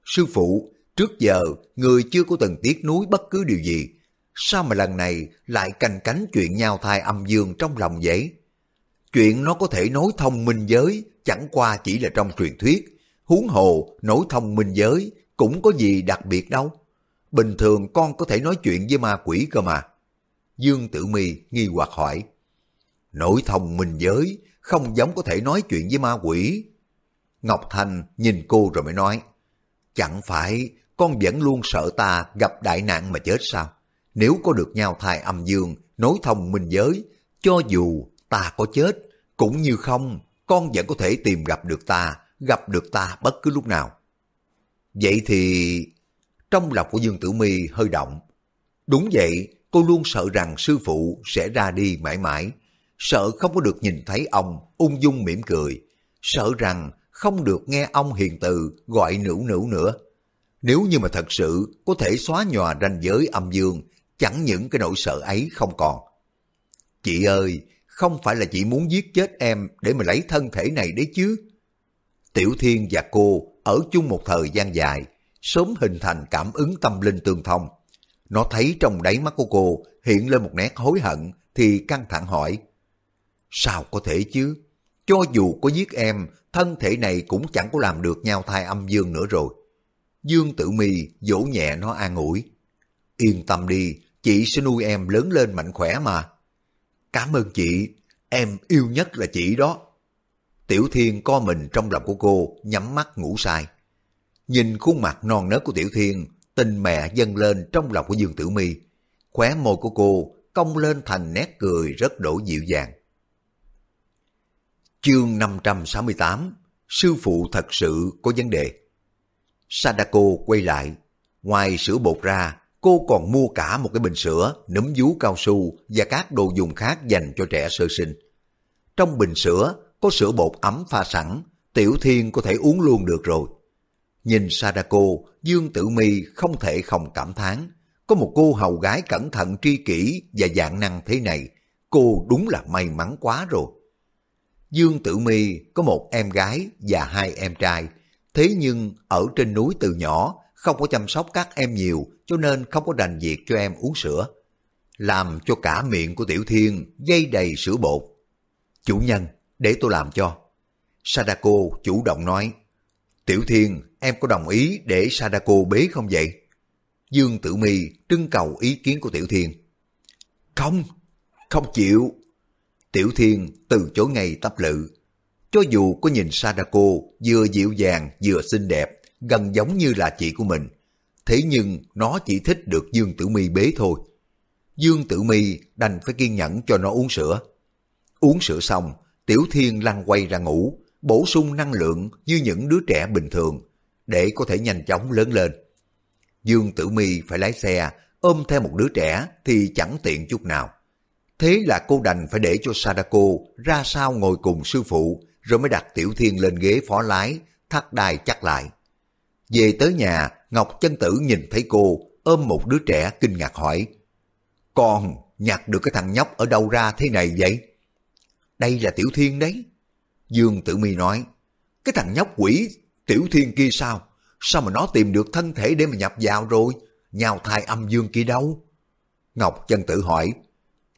Sư phụ, Trước giờ, người chưa có từng tiếc nuối bất cứ điều gì. Sao mà lần này lại canh cánh chuyện nhau thai âm dương trong lòng vậy? Chuyện nó có thể nối thông minh giới chẳng qua chỉ là trong truyền thuyết. Huống hồ nối thông minh giới cũng có gì đặc biệt đâu. Bình thường con có thể nói chuyện với ma quỷ cơ mà. Dương Tử Mi nghi hoặc hỏi. Nối thông minh giới không giống có thể nói chuyện với ma quỷ. Ngọc thành nhìn cô rồi mới nói. Chẳng phải con vẫn luôn sợ ta gặp đại nạn mà chết sao? Nếu có được nhau thai âm dương, nối thông minh giới, cho dù ta có chết, cũng như không, con vẫn có thể tìm gặp được ta, gặp được ta bất cứ lúc nào. Vậy thì... Trong lòng của Dương Tử Mi hơi động. Đúng vậy, cô luôn sợ rằng sư phụ sẽ ra đi mãi mãi. Sợ không có được nhìn thấy ông ung dung mỉm cười. Sợ rằng không được nghe ông hiền từ gọi nữ nữ nữa. Nếu như mà thật sự có thể xóa nhòa ranh giới âm dương, chẳng những cái nỗi sợ ấy không còn. Chị ơi, không phải là chị muốn giết chết em để mà lấy thân thể này đấy chứ. Tiểu Thiên và cô ở chung một thời gian dài, sớm hình thành cảm ứng tâm linh tương thông. Nó thấy trong đáy mắt của cô hiện lên một nét hối hận thì căng thẳng hỏi. Sao có thể chứ? Cho dù có giết em, thân thể này cũng chẳng có làm được nhau thai âm dương nữa rồi. Dương Tử Mi dỗ nhẹ nó an ủi. Yên tâm đi, chị sẽ nuôi em lớn lên mạnh khỏe mà. Cảm ơn chị, em yêu nhất là chị đó. Tiểu Thiên co mình trong lòng của cô, nhắm mắt ngủ sai. Nhìn khuôn mặt non nớt của Tiểu Thiên, tình mẹ dâng lên trong lòng của Dương Tử Mi. Khóe môi của cô cong lên thành nét cười rất đổ dịu dàng. Chương 568 Sư phụ thật sự có vấn đề Sadako quay lại. Ngoài sữa bột ra, cô còn mua cả một cái bình sữa, nấm vú cao su và các đồ dùng khác dành cho trẻ sơ sinh. Trong bình sữa có sữa bột ấm pha sẵn, Tiểu Thiên có thể uống luôn được rồi. Nhìn Sadako, Dương Tử Mi không thể không cảm thán. Có một cô hầu gái cẩn thận tri kỷ và dạng năng thế này, cô đúng là may mắn quá rồi. Dương Tử Mi có một em gái và hai em trai, thế nhưng ở trên núi từ nhỏ không có chăm sóc các em nhiều cho nên không có đành việc cho em uống sữa. Làm cho cả miệng của Tiểu Thiên dây đầy sữa bột. Chủ nhân, để tôi làm cho. Sadako chủ động nói, Tiểu Thiên, em có đồng ý để Sadako bế không vậy? Dương Tử Mi trưng cầu ý kiến của Tiểu Thiên. Không, không chịu. Tiểu Thiên từ chối ngay tấp lự. Cho dù có nhìn Sadako vừa dịu dàng vừa xinh đẹp, gần giống như là chị của mình, thế nhưng nó chỉ thích được Dương Tử Mi bế thôi. Dương Tử Mi đành phải kiên nhẫn cho nó uống sữa. Uống sữa xong, Tiểu Thiên lăn quay ra ngủ, bổ sung năng lượng như những đứa trẻ bình thường, để có thể nhanh chóng lớn lên. Dương Tử Mi phải lái xe, ôm theo một đứa trẻ thì chẳng tiện chút nào. Thế là cô đành phải để cho Sadako ra sau ngồi cùng sư phụ, rồi mới đặt Tiểu Thiên lên ghế phó lái, thắt đai chắc lại. Về tới nhà, Ngọc Chân Tử nhìn thấy cô, ôm một đứa trẻ kinh ngạc hỏi. Con nhặt được cái thằng nhóc ở đâu ra thế này vậy? Đây là Tiểu Thiên đấy. Dương Tử Mi nói, cái thằng nhóc quỷ Tiểu Thiên kia sao? Sao mà nó tìm được thân thể để mà nhập vào rồi? Nhào thai âm dương kia đâu? Ngọc Chân Tử hỏi,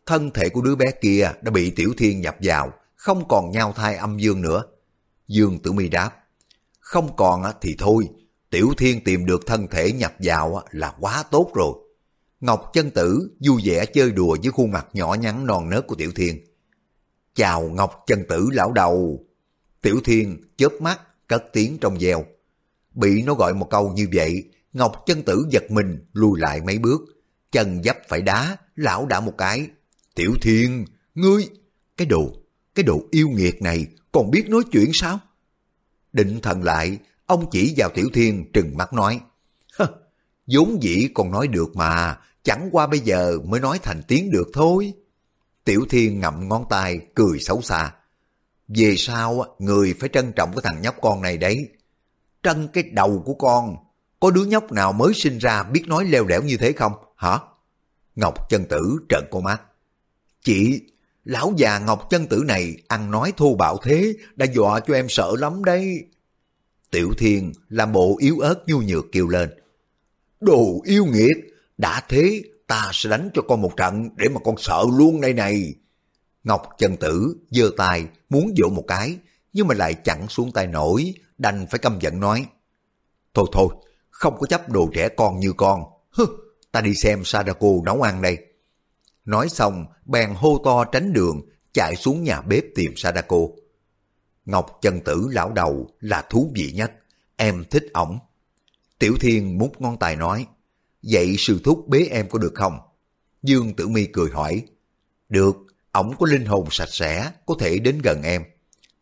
thân thể của đứa bé kia đã bị Tiểu Thiên nhập vào, không còn nhau thai âm dương nữa. Dương Tử Mi đáp, không còn thì thôi, Tiểu Thiên tìm được thân thể nhập vào là quá tốt rồi. Ngọc Chân Tử vui vẻ chơi đùa với khuôn mặt nhỏ nhắn non nớt của Tiểu Thiên. Chào Ngọc Chân Tử lão đầu. Tiểu Thiên chớp mắt cất tiếng trong veo. Bị nó gọi một câu như vậy, Ngọc Chân Tử giật mình lùi lại mấy bước. Chân dấp phải đá, lão đã một cái. Tiểu Thiên, ngươi, cái đồ, cái đồ yêu nghiệt này còn biết nói chuyện sao? Định thần lại, ông chỉ vào Tiểu Thiên trừng mắt nói. vốn dĩ còn nói được mà, chẳng qua bây giờ mới nói thành tiếng được thôi. Tiểu Thiên ngậm ngón tay, cười xấu xa. Về sau, người phải trân trọng cái thằng nhóc con này đấy. Trân cái đầu của con, có đứa nhóc nào mới sinh ra biết nói leo đẻo như thế không, hả? Ngọc chân tử trợn con mắt. Chị, lão già Ngọc chân tử này ăn nói thô bạo thế, đã dọa cho em sợ lắm đấy. Tiểu Thiên làm bộ yếu ớt nhu nhược kêu lên. Đồ yêu nghiệt, đã thế ta sẽ đánh cho con một trận để mà con sợ luôn đây này. Ngọc Trần tử giơ tay muốn vỗ một cái, nhưng mà lại chẳng xuống tay nổi, đành phải căm giận nói. Thôi thôi, không có chấp đồ trẻ con như con. Hứ, ta đi xem Sadako nấu ăn đây. Nói xong, bèn hô to tránh đường, chạy xuống nhà bếp tìm Sadako. Ngọc chân tử lão đầu là thú vị nhất, em thích ổng. Tiểu Thiên mút ngón tay nói, vậy sư thúc bế em có được không? Dương Tử Mi cười hỏi, được, ổng có linh hồn sạch sẽ, có thể đến gần em.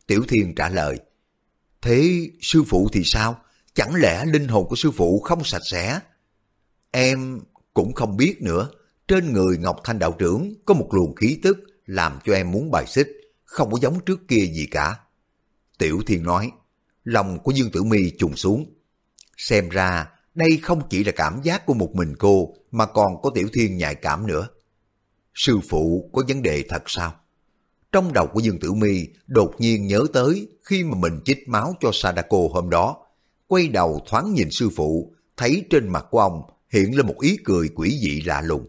Tiểu Thiên trả lời, thế sư phụ thì sao? Chẳng lẽ linh hồn của sư phụ không sạch sẽ? Em cũng không biết nữa, trên người Ngọc Thanh đạo trưởng có một luồng khí tức làm cho em muốn bài xích, không có giống trước kia gì cả. Tiểu Thiên nói, lòng của Dương Tử Mi trùng xuống. Xem ra, đây không chỉ là cảm giác của một mình cô, mà còn có Tiểu Thiên nhạy cảm nữa. Sư phụ có vấn đề thật sao? Trong đầu của Dương Tử Mi đột nhiên nhớ tới khi mà mình chích máu cho Sadako hôm đó. Quay đầu thoáng nhìn sư phụ, thấy trên mặt của ông hiện lên một ý cười quỷ dị lạ lùng.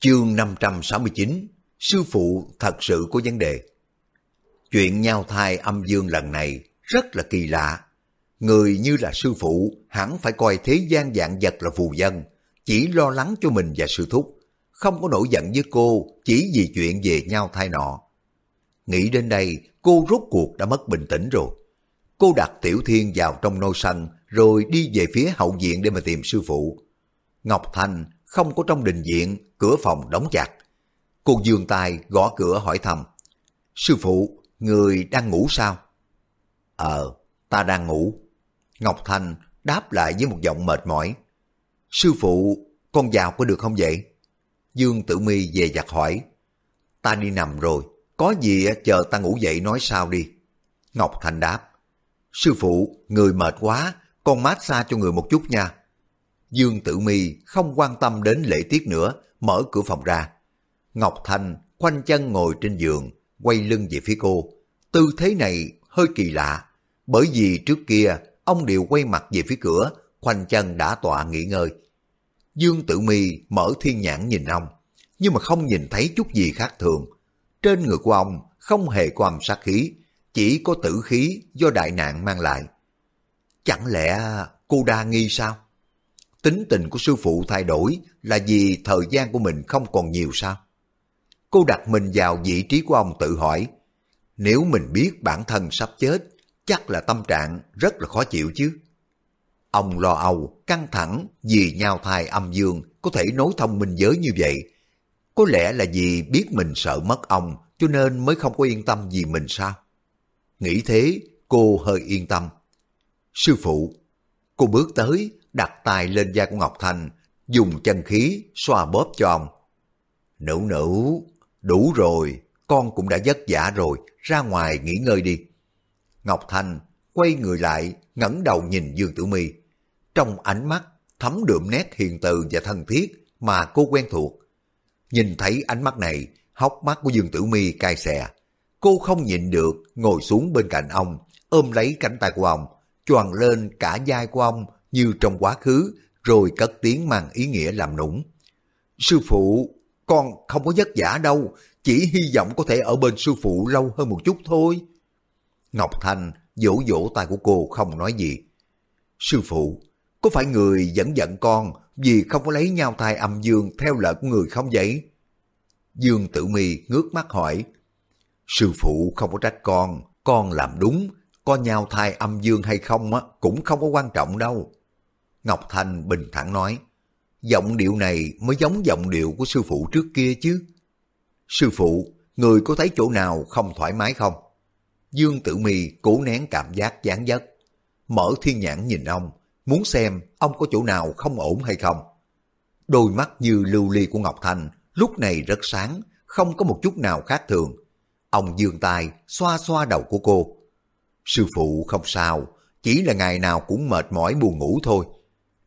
Chương 569 Sư phụ thật sự có vấn đề Chuyện nhau thai âm dương lần này rất là kỳ lạ. Người như là sư phụ hẳn phải coi thế gian dạng vật là phù dân, chỉ lo lắng cho mình và sư thúc, không có nổi giận với cô chỉ vì chuyện về nhau thai nọ. Nghĩ đến đây, cô rốt cuộc đã mất bình tĩnh rồi. Cô đặt Tiểu Thiên vào trong nôi sân rồi đi về phía hậu viện để mà tìm sư phụ. Ngọc Thành không có trong đình viện, cửa phòng đóng chặt. Cô dương tay gõ cửa hỏi thầm. Sư phụ, người đang ngủ sao? Ờ, ta đang ngủ. Ngọc Thanh đáp lại với một giọng mệt mỏi. Sư phụ, con vào có được không vậy? Dương Tử Mi về giặt hỏi. Ta đi nằm rồi, có gì chờ ta ngủ dậy nói sao đi. Ngọc Thanh đáp. Sư phụ, người mệt quá, con mát xa cho người một chút nha. Dương Tử Mi không quan tâm đến lễ tiết nữa, mở cửa phòng ra. Ngọc Thanh khoanh chân ngồi trên giường, quay lưng về phía cô. Tư thế này hơi kỳ lạ, bởi vì trước kia ông đều quay mặt về phía cửa, khoanh chân đã tọa nghỉ ngơi. Dương Tử Mi mở thiên nhãn nhìn ông, nhưng mà không nhìn thấy chút gì khác thường. Trên người của ông không hề có âm sát khí, chỉ có tử khí do đại nạn mang lại. Chẳng lẽ cô đa nghi sao? Tính tình của sư phụ thay đổi là vì thời gian của mình không còn nhiều sao? Cô đặt mình vào vị trí của ông tự hỏi, nếu mình biết bản thân sắp chết, chắc là tâm trạng rất là khó chịu chứ. Ông lo âu, căng thẳng vì nhau thai âm dương có thể nối thông minh giới như vậy. Có lẽ là vì biết mình sợ mất ông cho nên mới không có yên tâm vì mình sao? Nghĩ thế, cô hơi yên tâm. Sư phụ, cô bước tới, đặt tay lên da của Ngọc Thanh, dùng chân khí xoa bóp cho ông. Nữ nữ, đủ rồi, con cũng đã vất vả rồi, ra ngoài nghỉ ngơi đi. Ngọc Thanh quay người lại, ngẩng đầu nhìn Dương Tử Mi. Trong ánh mắt thấm đượm nét hiền từ và thân thiết mà cô quen thuộc. Nhìn thấy ánh mắt này, hốc mắt của Dương Tử Mi cay xè. Cô không nhịn được, ngồi xuống bên cạnh ông, ôm lấy cánh tay của ông, choàng lên cả vai của ông như trong quá khứ, rồi cất tiếng mang ý nghĩa làm nũng. Sư phụ, con không có vất vả đâu, chỉ hy vọng có thể ở bên sư phụ lâu hơn một chút thôi. Ngọc Thanh vỗ vỗ tay của cô không nói gì. Sư phụ, có phải người dẫn giận con vì không có lấy nhau thai âm dương theo lời của người không vậy? Dương Tử Mi ngước mắt hỏi. Sư phụ không có trách con, con làm đúng, có nhau thai âm dương hay không á cũng không có quan trọng đâu. Ngọc Thanh bình thản nói, giọng điệu này mới giống giọng điệu của sư phụ trước kia chứ. Sư phụ, người có thấy chỗ nào không thoải mái không? Dương Tử Mi cố nén cảm giác chán giấc. Mở thiên nhãn nhìn ông, muốn xem ông có chỗ nào không ổn hay không. Đôi mắt như lưu ly của Ngọc Thanh lúc này rất sáng, không có một chút nào khác thường. Ông dương tay xoa xoa đầu của cô. Sư phụ không sao, chỉ là ngày nào cũng mệt mỏi buồn ngủ thôi.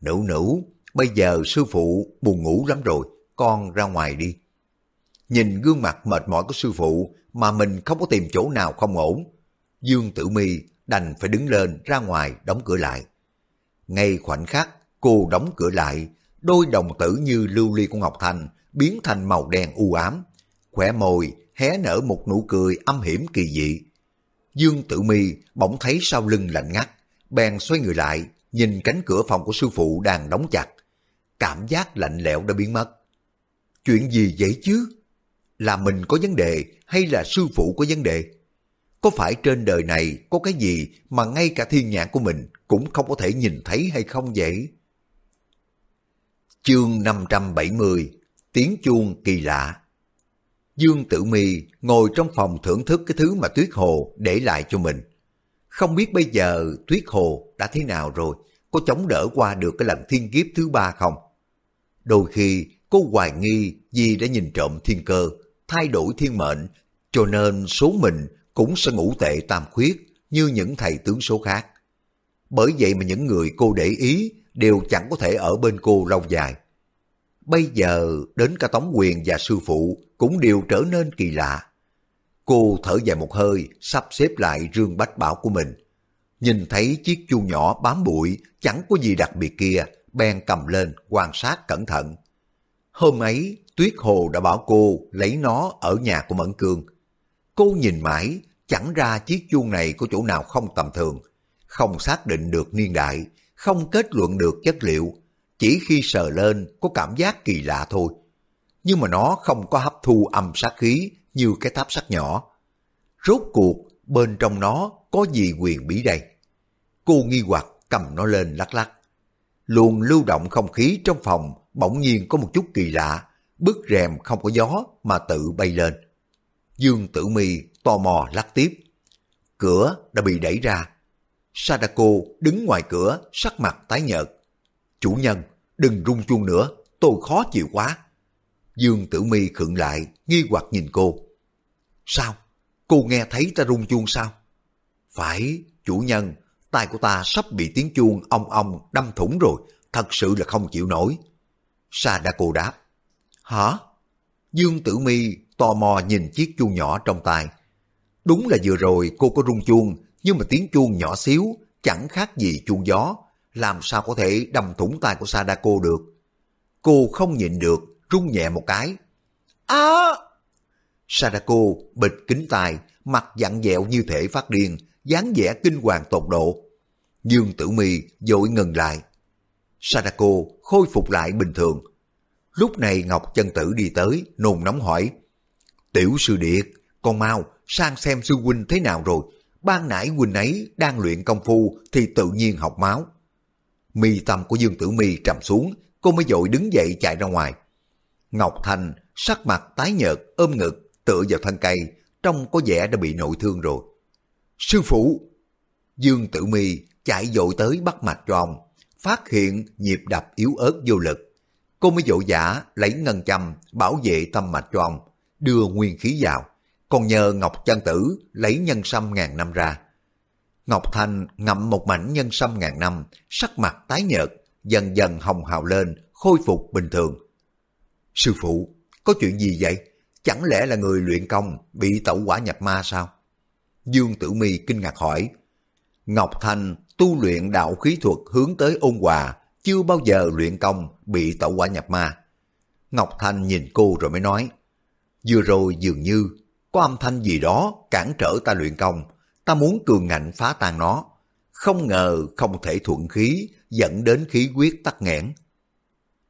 Nữ nữ, bây giờ sư phụ buồn ngủ lắm rồi, con ra ngoài đi. Nhìn gương mặt mệt mỏi của sư phụ mà mình không có tìm chỗ nào không ổn. Dương Tử Mi đành phải đứng lên ra ngoài đóng cửa lại. Ngay khoảnh khắc cô đóng cửa lại, đôi đồng tử như lưu ly của Ngọc Thành biến thành màu đen u ám. khỏe môi, hé nở một nụ cười âm hiểm kỳ dị. Dương Tử Mi bỗng thấy sau lưng lạnh ngắt, bèn xoay người lại, nhìn cánh cửa phòng của sư phụ đang đóng chặt. Cảm giác lạnh lẽo đã biến mất. Chuyện gì vậy chứ? Là mình có vấn đề hay là sư phụ có vấn đề? Có phải trên đời này có cái gì mà ngay cả thiên nhãn của mình cũng không có thể nhìn thấy hay không vậy? Chương 570 Tiếng chuông kỳ lạ Dương Tử Mi ngồi trong phòng thưởng thức cái thứ mà Tuyết Hồ để lại cho mình. Không biết bây giờ Tuyết Hồ đã thế nào rồi, có chống đỡ qua được cái lần thiên kiếp thứ ba không? Đôi khi cô hoài nghi vì đã nhìn trộm thiên cơ, thay đổi thiên mệnh, cho nên số mình cũng sẽ ngủ tệ tam khuyết như những thầy tướng số khác. Bởi vậy mà những người cô để ý đều chẳng có thể ở bên cô lâu dài. Bây giờ đến cả Tống Quyền và sư phụ cũng đều trở nên kỳ lạ. Cô thở dài một hơi, sắp xếp lại rương bách bảo của mình. Nhìn thấy chiếc chuông nhỏ bám bụi, chẳng có gì đặc biệt kia, bèn cầm lên, quan sát cẩn thận. Hôm ấy, Tuyết Hồ đã bảo cô lấy nó ở nhà của Mẫn Cương. Cô nhìn mãi, chẳng ra chiếc chuông này có chỗ nào không tầm thường, không xác định được niên đại, không kết luận được chất liệu, chỉ khi sờ lên có cảm giác kỳ lạ thôi. Nhưng mà nó không có hấp thu âm sát khí như cái tháp sắt nhỏ. Rốt cuộc, bên trong nó có gì quyền bí đây? Cô nghi hoặc cầm nó lên lắc lắc. Luồng lưu động không khí trong phòng bỗng nhiên có một chút kỳ lạ, bức rèm không có gió mà tự bay lên. Dương Tử Mi tò mò lắc tiếp. Cửa đã bị đẩy ra. Sadako đứng ngoài cửa, sắc mặt tái nhợt. Chủ nhân, đừng rung chuông nữa, tôi khó chịu quá. Dương Tử Mi khựng lại, nghi hoặc nhìn cô. Sao? Cô nghe thấy ta rung chuông sao? Phải, chủ nhân, tay của ta sắp bị tiếng chuông ong ong đâm thủng rồi, thật sự là không chịu nổi. Sadako đáp. Hả? Dương Tử Mi tò mò nhìn chiếc chuông nhỏ trong tay. Đúng là vừa rồi cô có rung chuông, nhưng mà tiếng chuông nhỏ xíu, chẳng khác gì chuông gió, làm sao có thể đâm thủng tay của Sadako được. Cô không nhịn được, rung nhẹ một cái. À! Sadako bịch kính tai, mặt dặn dẹo như thể phát điên, dáng vẻ kinh hoàng tột độ. Dương Tử Mi dội ngừng lại. Sadako khôi phục lại bình thường. Lúc này Ngọc Chân Tử đi tới, nôn nóng hỏi. Tiểu sư điệt, con mau, sang xem sư huynh thế nào rồi. Ban nãy huynh ấy đang luyện công phu thì tự nhiên học máu. Mi tâm của Dương Tử Mi trầm xuống, cô mới dội đứng dậy chạy ra ngoài. Ngọc Thành sắc mặt tái nhợt, ôm ngực, tựa vào thân cây, trông có vẻ đã bị nội thương rồi. Sư phụ! Dương Tử Mi chạy dội tới bắt mạch cho ông, phát hiện nhịp đập yếu ớt vô lực. Cô mới dội giả lấy ngân châm bảo vệ tâm mạch cho ông, đưa nguyên khí vào, còn nhờ Ngọc Chân Tử lấy nhân sâm ngàn năm ra. Ngọc Thanh ngậm một mảnh nhân sâm ngàn năm, sắc mặt tái nhợt, dần dần hồng hào lên, khôi phục bình thường. Sư phụ, có chuyện gì vậy? Chẳng lẽ là người luyện công bị tẩu quả nhập ma sao? Dương Tử Mi kinh ngạc hỏi. Ngọc Thanh tu luyện đạo khí thuật hướng tới ôn hòa, chưa bao giờ luyện công bị tẩu quả nhập ma. Ngọc Thanh nhìn cô rồi mới nói. Vừa rồi dường như có âm thanh gì đó cản trở ta luyện công, ta muốn cường ngạnh phá tan nó. Không ngờ không thể thuận khí, dẫn đến khí quyết tắc nghẽn.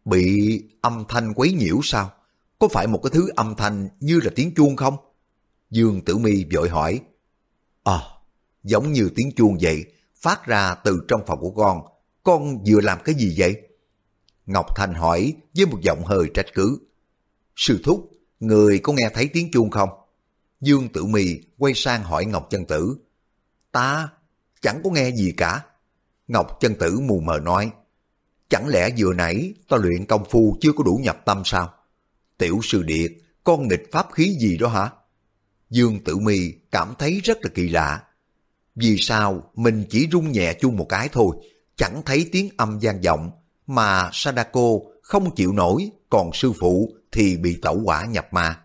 Bị âm thanh quấy nhiễu sao? Có phải một cái thứ âm thanh như là tiếng chuông không? Dương Tử Mi vội hỏi. À, giống như tiếng chuông vậy, phát ra từ trong phòng của con. Con vừa làm cái gì vậy? Ngọc Thành hỏi với một giọng hơi trách cứ. Sư thúc, người có nghe thấy tiếng chuông không? Dương Tử Mì quay sang hỏi Ngọc Chân Tử. Ta chẳng có nghe gì cả. Ngọc Chân Tử mù mờ nói. Chẳng lẽ vừa nãy ta luyện công phu chưa có đủ nhập tâm sao? Tiểu sư điệt, con nghịch pháp khí gì đó hả? Dương Tử Mi cảm thấy rất là kỳ lạ. Vì sao mình chỉ rung nhẹ chung một cái thôi, chẳng thấy tiếng âm gian vọng, mà Sadako không chịu nổi, còn sư phụ thì bị tẩu quả nhập ma.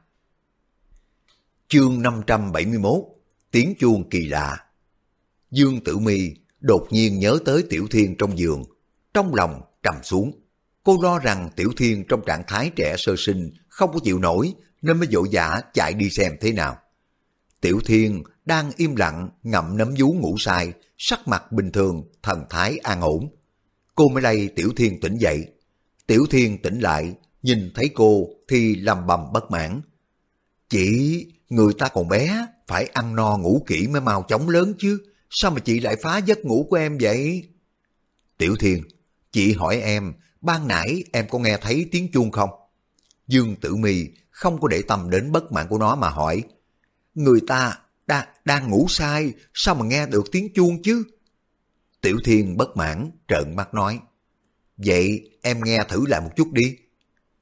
Chương 571 Tiếng chuông kỳ lạ Dương Tử Mi đột nhiên nhớ tới Tiểu Thiên trong giường, trong lòng trầm xuống. Cô lo rằng Tiểu Thiên trong trạng thái trẻ sơ sinh không có chịu nổi nên mới vội vã chạy đi xem thế nào. Tiểu Thiên đang im lặng ngậm nấm vú ngủ sai, sắc mặt bình thường, thần thái an ổn. Cô mới lay Tiểu Thiên tỉnh dậy. Tiểu Thiên tỉnh lại, nhìn thấy cô thì lầm bầm bất mãn. Chị, người ta còn bé, phải ăn no ngủ kỹ mới mau chóng lớn chứ. Sao mà chị lại phá giấc ngủ của em vậy? Tiểu Thiên, chị hỏi em, ban nãy em có nghe thấy tiếng chuông không? Dương Tử Mi không có để tâm đến bất mãn của nó mà hỏi. Người ta đang, đang ngủ sai, sao mà nghe được tiếng chuông chứ? Tiểu Thiên bất mãn, trợn mắt nói. Vậy em nghe thử lại một chút đi.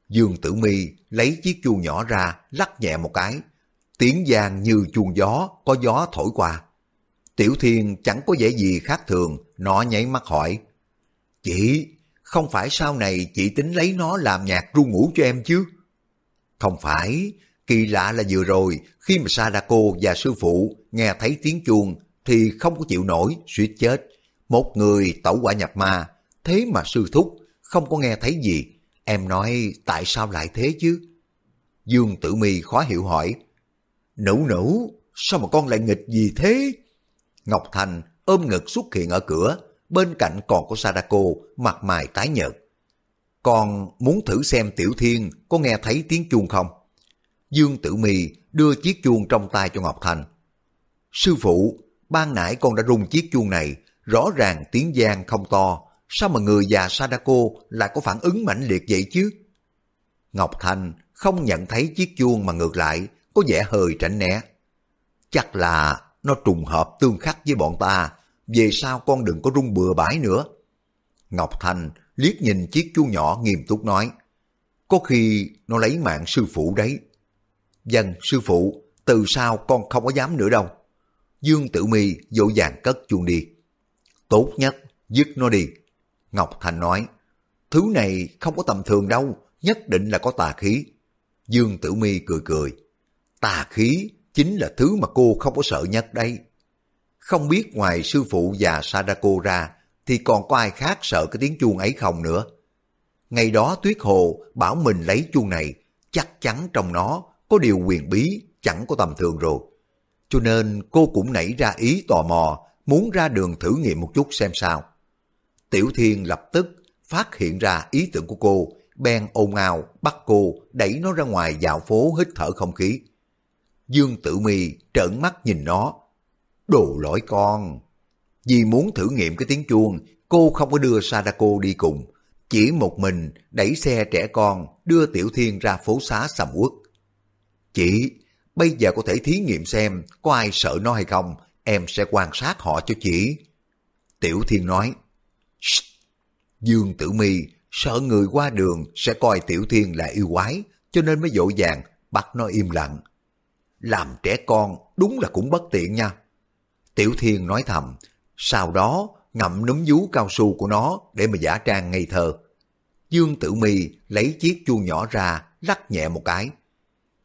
Dương Tử Mi lấy chiếc chuông nhỏ ra, lắc nhẹ một cái. Tiếng vàng như chuông gió, có gió thổi qua. Tiểu Thiên chẳng có vẻ gì khác thường, nó nháy mắt hỏi. Chị, không phải sau này chị tính lấy nó làm nhạc ru ngủ cho em chứ? Không phải, kỳ lạ là vừa rồi, khi mà Sadako và sư phụ nghe thấy tiếng chuông thì không có chịu nổi, suýt chết. Một người tẩu quả nhập ma, thế mà sư thúc không có nghe thấy gì. Em nói tại sao lại thế chứ? Dương Tử Mi khó hiểu hỏi. Nữ nữ, sao mà con lại nghịch gì thế? Ngọc Thành ôm ngực xuất hiện ở cửa, bên cạnh còn có Sadako, mặt mày tái nhợt. Con muốn thử xem Tiểu Thiên có nghe thấy tiếng chuông không? Dương Tử Mi đưa chiếc chuông trong tay cho Ngọc Thành. Sư phụ, ban nãy con đã rung chiếc chuông này, rõ ràng tiếng giang không to, sao mà người già Sadako lại có phản ứng mãnh liệt vậy chứ? Ngọc Thành không nhận thấy chiếc chuông mà ngược lại, có vẻ hơi tránh né. Chắc là nó trùng hợp tương khắc với bọn ta, về sau con đừng có rung bừa bãi nữa. Ngọc Thành liếc nhìn chiếc chuông nhỏ nghiêm túc nói, có khi nó lấy mạng sư phụ đấy. Dân sư phụ, từ sau con không có dám nữa đâu. Dương Tử Mi dỗ dàng cất chuông đi. Tốt nhất, dứt nó đi. Ngọc Thành nói, thứ này không có tầm thường đâu, nhất định là có tà khí. Dương Tử Mi cười cười, tà khí chính là thứ mà cô không có sợ nhất đây. Không biết ngoài sư phụ và Sadako ra, thì còn có ai khác sợ cái tiếng chuông ấy không nữa. Ngày đó Tuyết Hồ bảo mình lấy chuông này, chắc chắn trong nó có điều quyền bí, chẳng có tầm thường rồi. Cho nên cô cũng nảy ra ý tò mò, muốn ra đường thử nghiệm một chút xem sao. Tiểu Thiên lập tức phát hiện ra ý tưởng của cô, bèn ồn ào bắt cô đẩy nó ra ngoài dạo phố hít thở không khí. Dương Tử Mi trợn mắt nhìn nó. Đồ lỗi con! Vì muốn thử nghiệm cái tiếng chuông, cô không có đưa Sadako đi cùng. Chỉ một mình đẩy xe trẻ con đưa Tiểu Thiên ra phố xá sầm uất. Chị, bây giờ có thể thí nghiệm xem có ai sợ nó hay không, em sẽ quan sát họ cho chị. Tiểu Thiên nói, Dương Tử Mi sợ người qua đường sẽ coi Tiểu Thiên là yêu quái, cho nên mới dỗ dàng bắt nó im lặng. Làm trẻ con đúng là cũng bất tiện nha. Tiểu Thiên nói thầm, sau đó ngậm núm vú cao su của nó để mà giả trang ngây thơ. Dương Tử Mi lấy chiếc chuông nhỏ ra, lắc nhẹ một cái.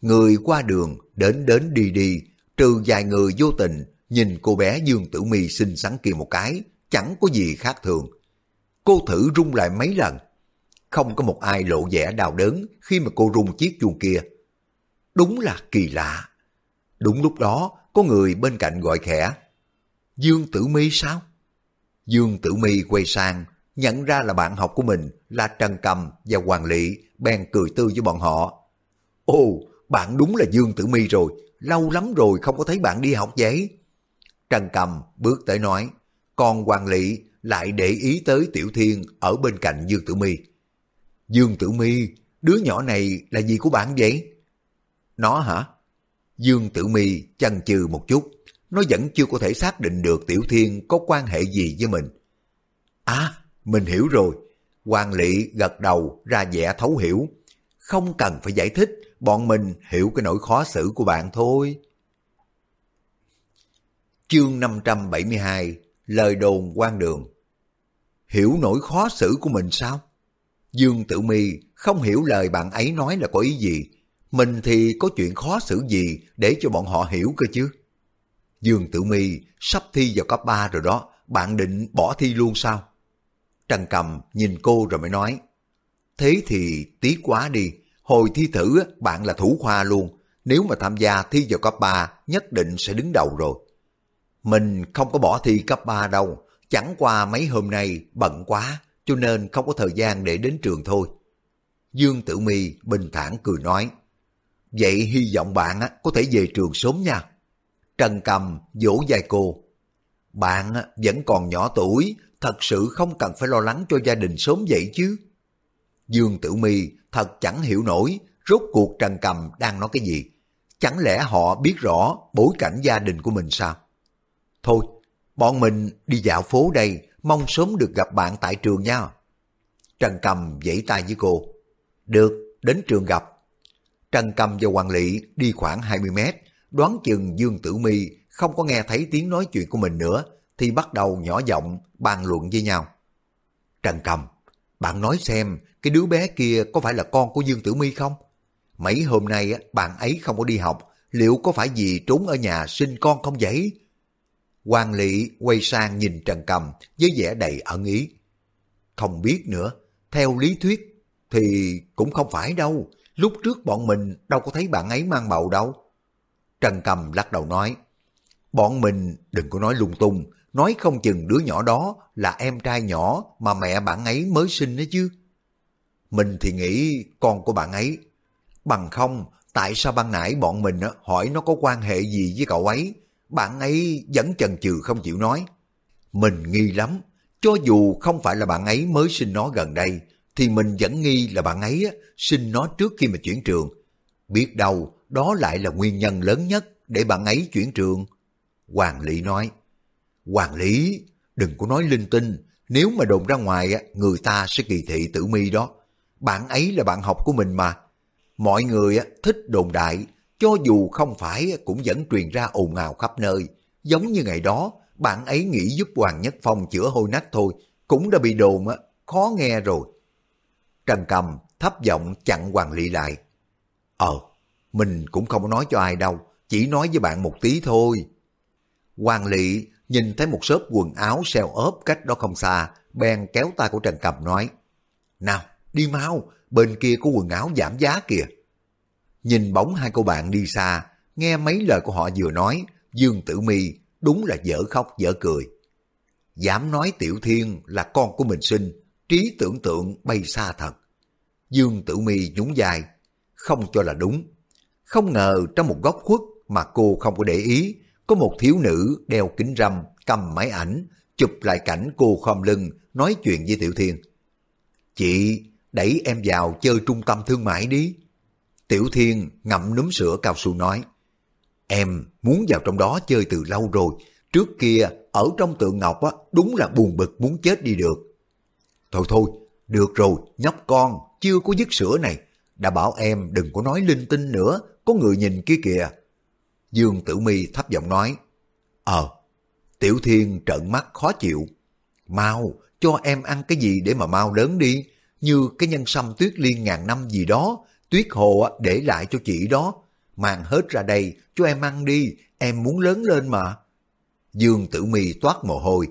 Người qua đường đến đến đi đi, trừ vài người vô tình nhìn cô bé Dương Tử Mi xinh xắn kia một cái, chẳng có gì khác thường. Cô thử rung lại mấy lần, không có một ai lộ vẻ đau đớn khi mà cô rung chiếc chuông kia. Đúng là kỳ lạ. Đúng lúc đó, có người bên cạnh gọi khẽ. Dương Tử Mi sao? Dương Tử Mi quay sang, nhận ra là bạn học của mình là Trần Cầm và Hoàng Lị, bèn cười tươi với bọn họ. Ồ, bạn đúng là Dương Tử Mi rồi, lâu lắm rồi không có thấy bạn đi học vậy. Trần Cầm bước tới nói, còn Hoàng Lị lại để ý tới Tiểu Thiên ở bên cạnh Dương Tử Mi. Dương Tử Mi, đứa nhỏ này là gì của bạn vậy? Nó hả? Dương Tử Mi chần chừ một chút, nó vẫn chưa có thể xác định được Tiểu Thiên có quan hệ gì với mình. À, mình hiểu rồi. Hoàng Lị gật đầu ra vẻ thấu hiểu. Không cần phải giải thích, bọn mình hiểu cái nỗi khó xử của bạn thôi. Chương 572 Lời đồn quan đường Hiểu nỗi khó xử của mình sao? Dương Tử Mi không hiểu lời bạn ấy nói là có ý gì. Mình thì có chuyện khó xử gì để cho bọn họ hiểu cơ chứ? Dương Tử Mi sắp thi vào cấp 3 rồi đó, bạn định bỏ thi luôn sao? Trần Cầm nhìn cô rồi mới nói, thế thì tiếc quá đi, hồi thi thử bạn là thủ khoa luôn, nếu mà tham gia thi vào cấp 3 nhất định sẽ đứng đầu rồi. Mình không có bỏ thi cấp 3 đâu, chẳng qua mấy hôm nay bận quá, cho nên không có thời gian để đến trường thôi. Dương Tử Mi bình thản cười nói, vậy hy vọng bạn có thể về trường sớm nha. Trần Cầm vỗ vai cô, bạn vẫn còn nhỏ tuổi, thật sự không cần phải lo lắng cho gia đình sớm vậy chứ. Dương Tử Mi thật chẳng hiểu nổi rốt cuộc Trần Cầm đang nói cái gì. Chẳng lẽ họ biết rõ bối cảnh gia đình của mình sao? Thôi, bọn mình đi dạo phố đây, mong sớm được gặp bạn tại trường nha. Trần Cầm vẫy tay với cô. Được, đến trường gặp. Trần Cầm và Hoàng Lị đi khoảng 20 mét, đoán chừng Dương Tử Mi không có nghe thấy tiếng nói chuyện của mình nữa, thì bắt đầu nhỏ giọng bàn luận với nhau. Trần Cầm, bạn nói xem cái đứa bé kia có phải là con của Dương Tử Mi không? Mấy hôm nay bạn ấy không có đi học, liệu có phải vì trốn ở nhà sinh con không vậy? Hoàng Lị quay sang nhìn Trần Cầm với vẻ đầy ẩn ý. Không biết nữa, theo lý thuyết thì cũng không phải đâu, lúc trước bọn mình đâu có thấy bạn ấy mang bầu đâu. Trần Cầm lắc đầu nói, bọn mình đừng có nói lung tung, nói không chừng đứa nhỏ đó là em trai nhỏ mà mẹ bạn ấy mới sinh đấy chứ. Mình thì nghĩ con của bạn ấy. Bằng không, tại sao ban nãy bọn mình hỏi nó có quan hệ gì với cậu ấy, bạn ấy vẫn chần chừ không chịu nói. Mình nghi lắm, cho dù không phải là bạn ấy mới sinh nó gần đây, thì mình vẫn nghi là bạn ấy sinh nó trước khi mà chuyển trường. Biết đâu, đó lại là nguyên nhân lớn nhất để bạn ấy chuyển trường. Hoàng Lý nói, Hoàng Lý, đừng có nói linh tinh, nếu mà đồn ra ngoài người ta sẽ kỳ thị tử mi đó. Bạn ấy là bạn học của mình mà. Mọi người thích đồn đại, cho dù không phải cũng vẫn truyền ra ồn ào khắp nơi. Giống như ngày đó, bạn ấy nghĩ giúp Hoàng Nhất Phong chữa hôi nách thôi, cũng đã bị đồn khó nghe rồi. Trần Cầm thấp giọng chặn Hoàng Lị lại. Ờ, mình cũng không nói cho ai đâu, chỉ nói với bạn một tí thôi. Hoàng Lị nhìn thấy một shop quần áo xeo ốp cách đó không xa, bèn kéo tay của Trần Cầm nói. Nào, đi mau, bên kia có quần áo giảm giá kìa. Nhìn bóng hai cô bạn đi xa, nghe mấy lời của họ vừa nói, Dương Tử Mi đúng là dở khóc dở cười. Dám nói Tiểu Thiên là con của mình sinh, trí tưởng tượng bay xa thật. Dương Tử Mi nhún dài, không cho là đúng. Không ngờ trong một góc khuất mà cô không có để ý, có một thiếu nữ đeo kính râm, cầm máy ảnh, chụp lại cảnh cô khom lưng, nói chuyện với Tiểu Thiên. Chị, đẩy em vào chơi trung tâm thương mại đi. Tiểu Thiên ngậm núm sữa cao su nói, Em muốn vào trong đó chơi từ lâu rồi, trước kia ở trong tượng ngọc á, đúng là buồn bực muốn chết đi được. Thôi thôi, được rồi, nhóc con, chưa có dứt sữa này, đã bảo em đừng có nói linh tinh nữa, có người nhìn kia kìa. Dương Tử Mi thấp giọng nói, Ờ, Tiểu Thiên trợn mắt khó chịu. Mau, cho em ăn cái gì để mà mau lớn đi, như cái nhân sâm tuyết liên ngàn năm gì đó, tuyết hồ để lại cho chị đó. Mang hết ra đây, cho em ăn đi, em muốn lớn lên mà. Dương Tử Mi toát mồ hôi.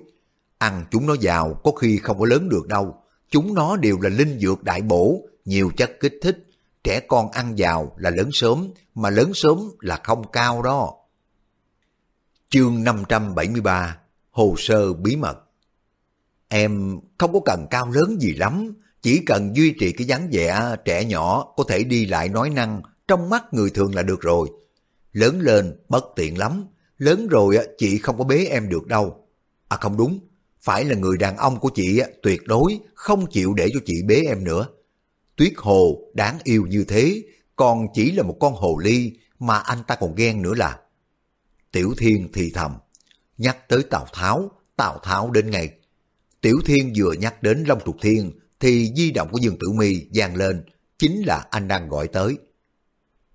Ăn chúng nó vào có khi không có lớn được đâu. Chúng nó đều là linh dược đại bổ, nhiều chất kích thích. Trẻ con ăn vào là lớn sớm, mà lớn sớm là không cao đó. Chương 573 Hồ sơ bí mật Em không có cần cao lớn gì lắm, chỉ cần duy trì cái dáng vẻ trẻ nhỏ có thể đi lại nói năng trong mắt người thường là được rồi. Lớn lên bất tiện lắm, lớn rồi chị không có bế em được đâu. À không đúng, phải là người đàn ông của chị tuyệt đối không chịu để cho chị bế em nữa. Tuyết Hồ đáng yêu như thế, còn chỉ là một con hồ ly mà anh ta còn ghen nữa là. Tiểu Thiên thì thầm, nhắc tới Tào Tháo, Tào Tháo đến ngày. Tiểu Thiên vừa nhắc đến Long Trục Thiên thì di động của Dương Tử Mi vang lên, chính là anh đang gọi tới.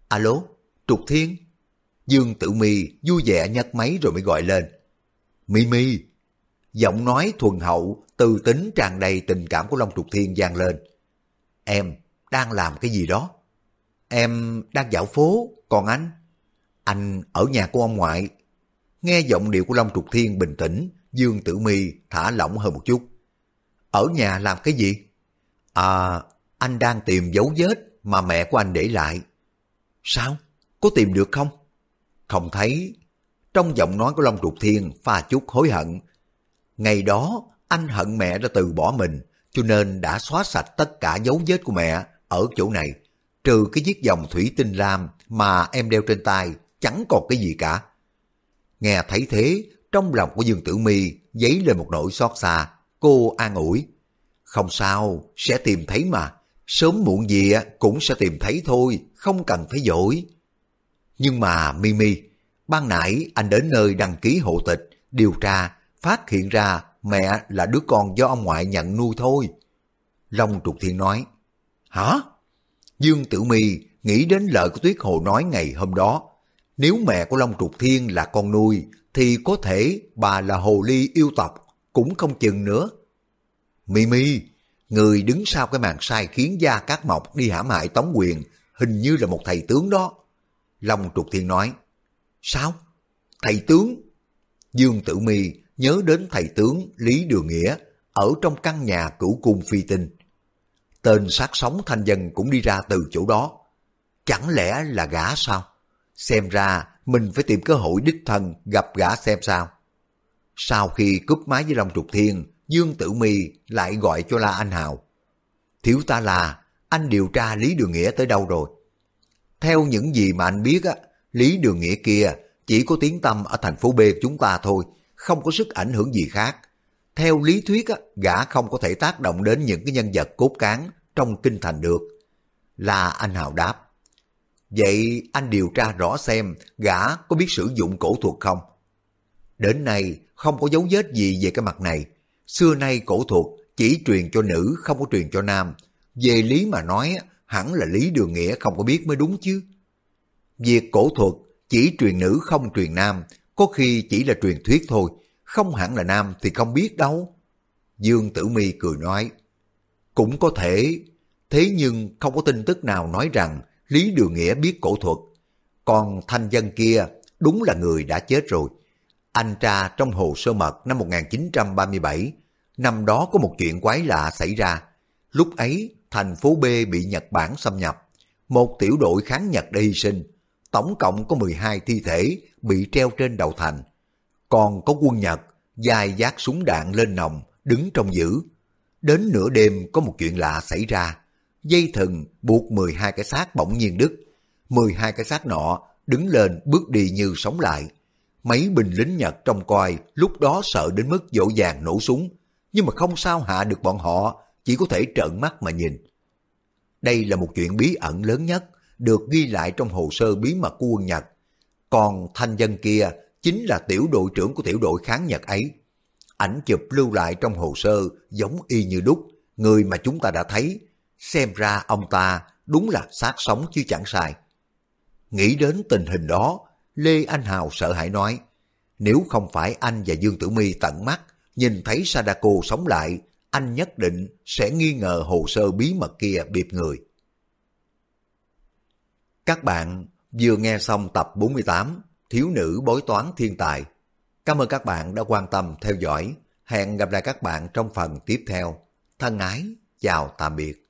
Alo, Trục Thiên? Dương Tử Mi vui vẻ nhấc máy rồi mới gọi lên. Mi Mi. Giọng nói thuần hậu, từ tính tràn đầy tình cảm của Long Trục Thiên vang lên. Em đang làm cái gì đó? Em đang dạo phố, còn anh? Anh ở nhà của ông ngoại. Nghe giọng điệu của Long Trục Thiên bình tĩnh, Dương Tử Mi thả lỏng hơn một chút. Ở nhà làm cái gì? À, anh đang tìm dấu vết mà mẹ của anh để lại. Sao? Có tìm được không? Không thấy. Trong giọng nói của Long Trục Thiên pha chút hối hận. Ngày đó, anh hận mẹ đã từ bỏ mình, cho nên đã xóa sạch tất cả dấu vết của mẹ ở chỗ này, trừ cái chiếc vòng thủy tinh lam mà em đeo trên tay, chẳng còn cái gì cả. Nghe thấy thế, trong lòng của Dương Tử Mi dấy lên một nỗi xót xa, cô an ủi. Không sao, sẽ tìm thấy mà, sớm muộn gì cũng sẽ tìm thấy thôi, không cần phải dỗi. Nhưng mà Mimi, ban nãy anh đến nơi đăng ký hộ tịch, điều tra, phát hiện ra mẹ là đứa con do ông ngoại nhận nuôi thôi. Long Trục Thiên nói, Hả? Dương Tử Mi nghĩ đến lời của Tuyết Hồ nói ngày hôm đó. Nếu mẹ của Long Trục Thiên là con nuôi, thì có thể bà là hồ ly yêu tộc, cũng không chừng nữa. Mimi, người đứng sau cái màn sai khiến Gia Cát Mộc đi hãm hại Tống Quyền, hình như là một thầy tướng đó. Long Trục Thiên nói, Sao? Thầy tướng? Dương Tử Mi nhớ đến thầy tướng Lý Đường Nghĩa ở trong căn nhà cửu cung phi tinh. Tên sát sống thanh dân cũng đi ra từ chỗ đó. Chẳng lẽ là gã sao? Xem ra mình phải tìm cơ hội đích thân gặp gã xem sao. Sau khi cúp máy với Long Trục Thiên, Dương Tử Mi lại gọi cho La Anh Hào. Thiếu ta là, anh điều tra Lý Đường Nghĩa tới đâu rồi? Theo những gì mà anh biết á, Lý Đường Nghĩa kia chỉ có tiếng tâm ở thành phố B chúng ta thôi, không có sức ảnh hưởng gì khác. Theo lý thuyết, á, gã không có thể tác động đến những cái nhân vật cốt cán trong kinh thành được. La anh Hào đáp. Vậy anh điều tra rõ xem gã có biết sử dụng cổ thuật không? Đến nay không có dấu vết gì về cái mặt này. Xưa nay cổ thuật chỉ truyền cho nữ không có truyền cho nam. Về lý mà nói hẳn là Lý Đường Nghĩa không có biết mới đúng chứ. Việc cổ thuật chỉ truyền nữ không truyền nam, có khi chỉ là truyền thuyết thôi, không hẳn là nam thì không biết đâu. Dương Tử Mi cười nói, cũng có thể, thế nhưng không có tin tức nào nói rằng Lý Đường Nghĩa biết cổ thuật. Còn thanh dân kia đúng là người đã chết rồi. Anh tra trong hồ sơ mật năm 1937, năm đó có một chuyện quái lạ xảy ra. Lúc ấy, thành phố B bị Nhật Bản xâm nhập. Một tiểu đội kháng Nhật đã hy sinh. Tổng cộng có 12 thi thể bị treo trên đầu thành. Còn có quân Nhật, dài giác súng đạn lên nòng, đứng trong giữ. Đến nửa đêm có một chuyện lạ xảy ra. Dây thừng buộc 12 cái xác bỗng nhiên đứt. 12 cái xác nọ đứng lên bước đi như sống lại. Mấy binh lính Nhật trong coi lúc đó sợ đến mức dỗ dàng nổ súng. Nhưng mà không sao hạ được bọn họ, chỉ có thể trợn mắt mà nhìn. Đây là một chuyện bí ẩn lớn nhất, được ghi lại trong hồ sơ bí mật của quân Nhật. Còn thanh dân kia chính là tiểu đội trưởng của tiểu đội kháng Nhật ấy. Ảnh chụp lưu lại trong hồ sơ giống y như đúc, người mà chúng ta đã thấy. Xem ra ông ta đúng là xác sống chứ chẳng sai. Nghĩ đến tình hình đó, Lê Anh Hào sợ hãi nói, nếu không phải anh và Dương Tử My tận mắt nhìn thấy Sadako sống lại, anh nhất định sẽ nghi ngờ hồ sơ bí mật kia bịp người. Các bạn vừa nghe xong tập 48 Thiếu nữ bói toán thiên tài. Cảm ơn các bạn đã quan tâm theo dõi. Hẹn gặp lại các bạn trong phần tiếp theo. Thân ái, chào tạm biệt.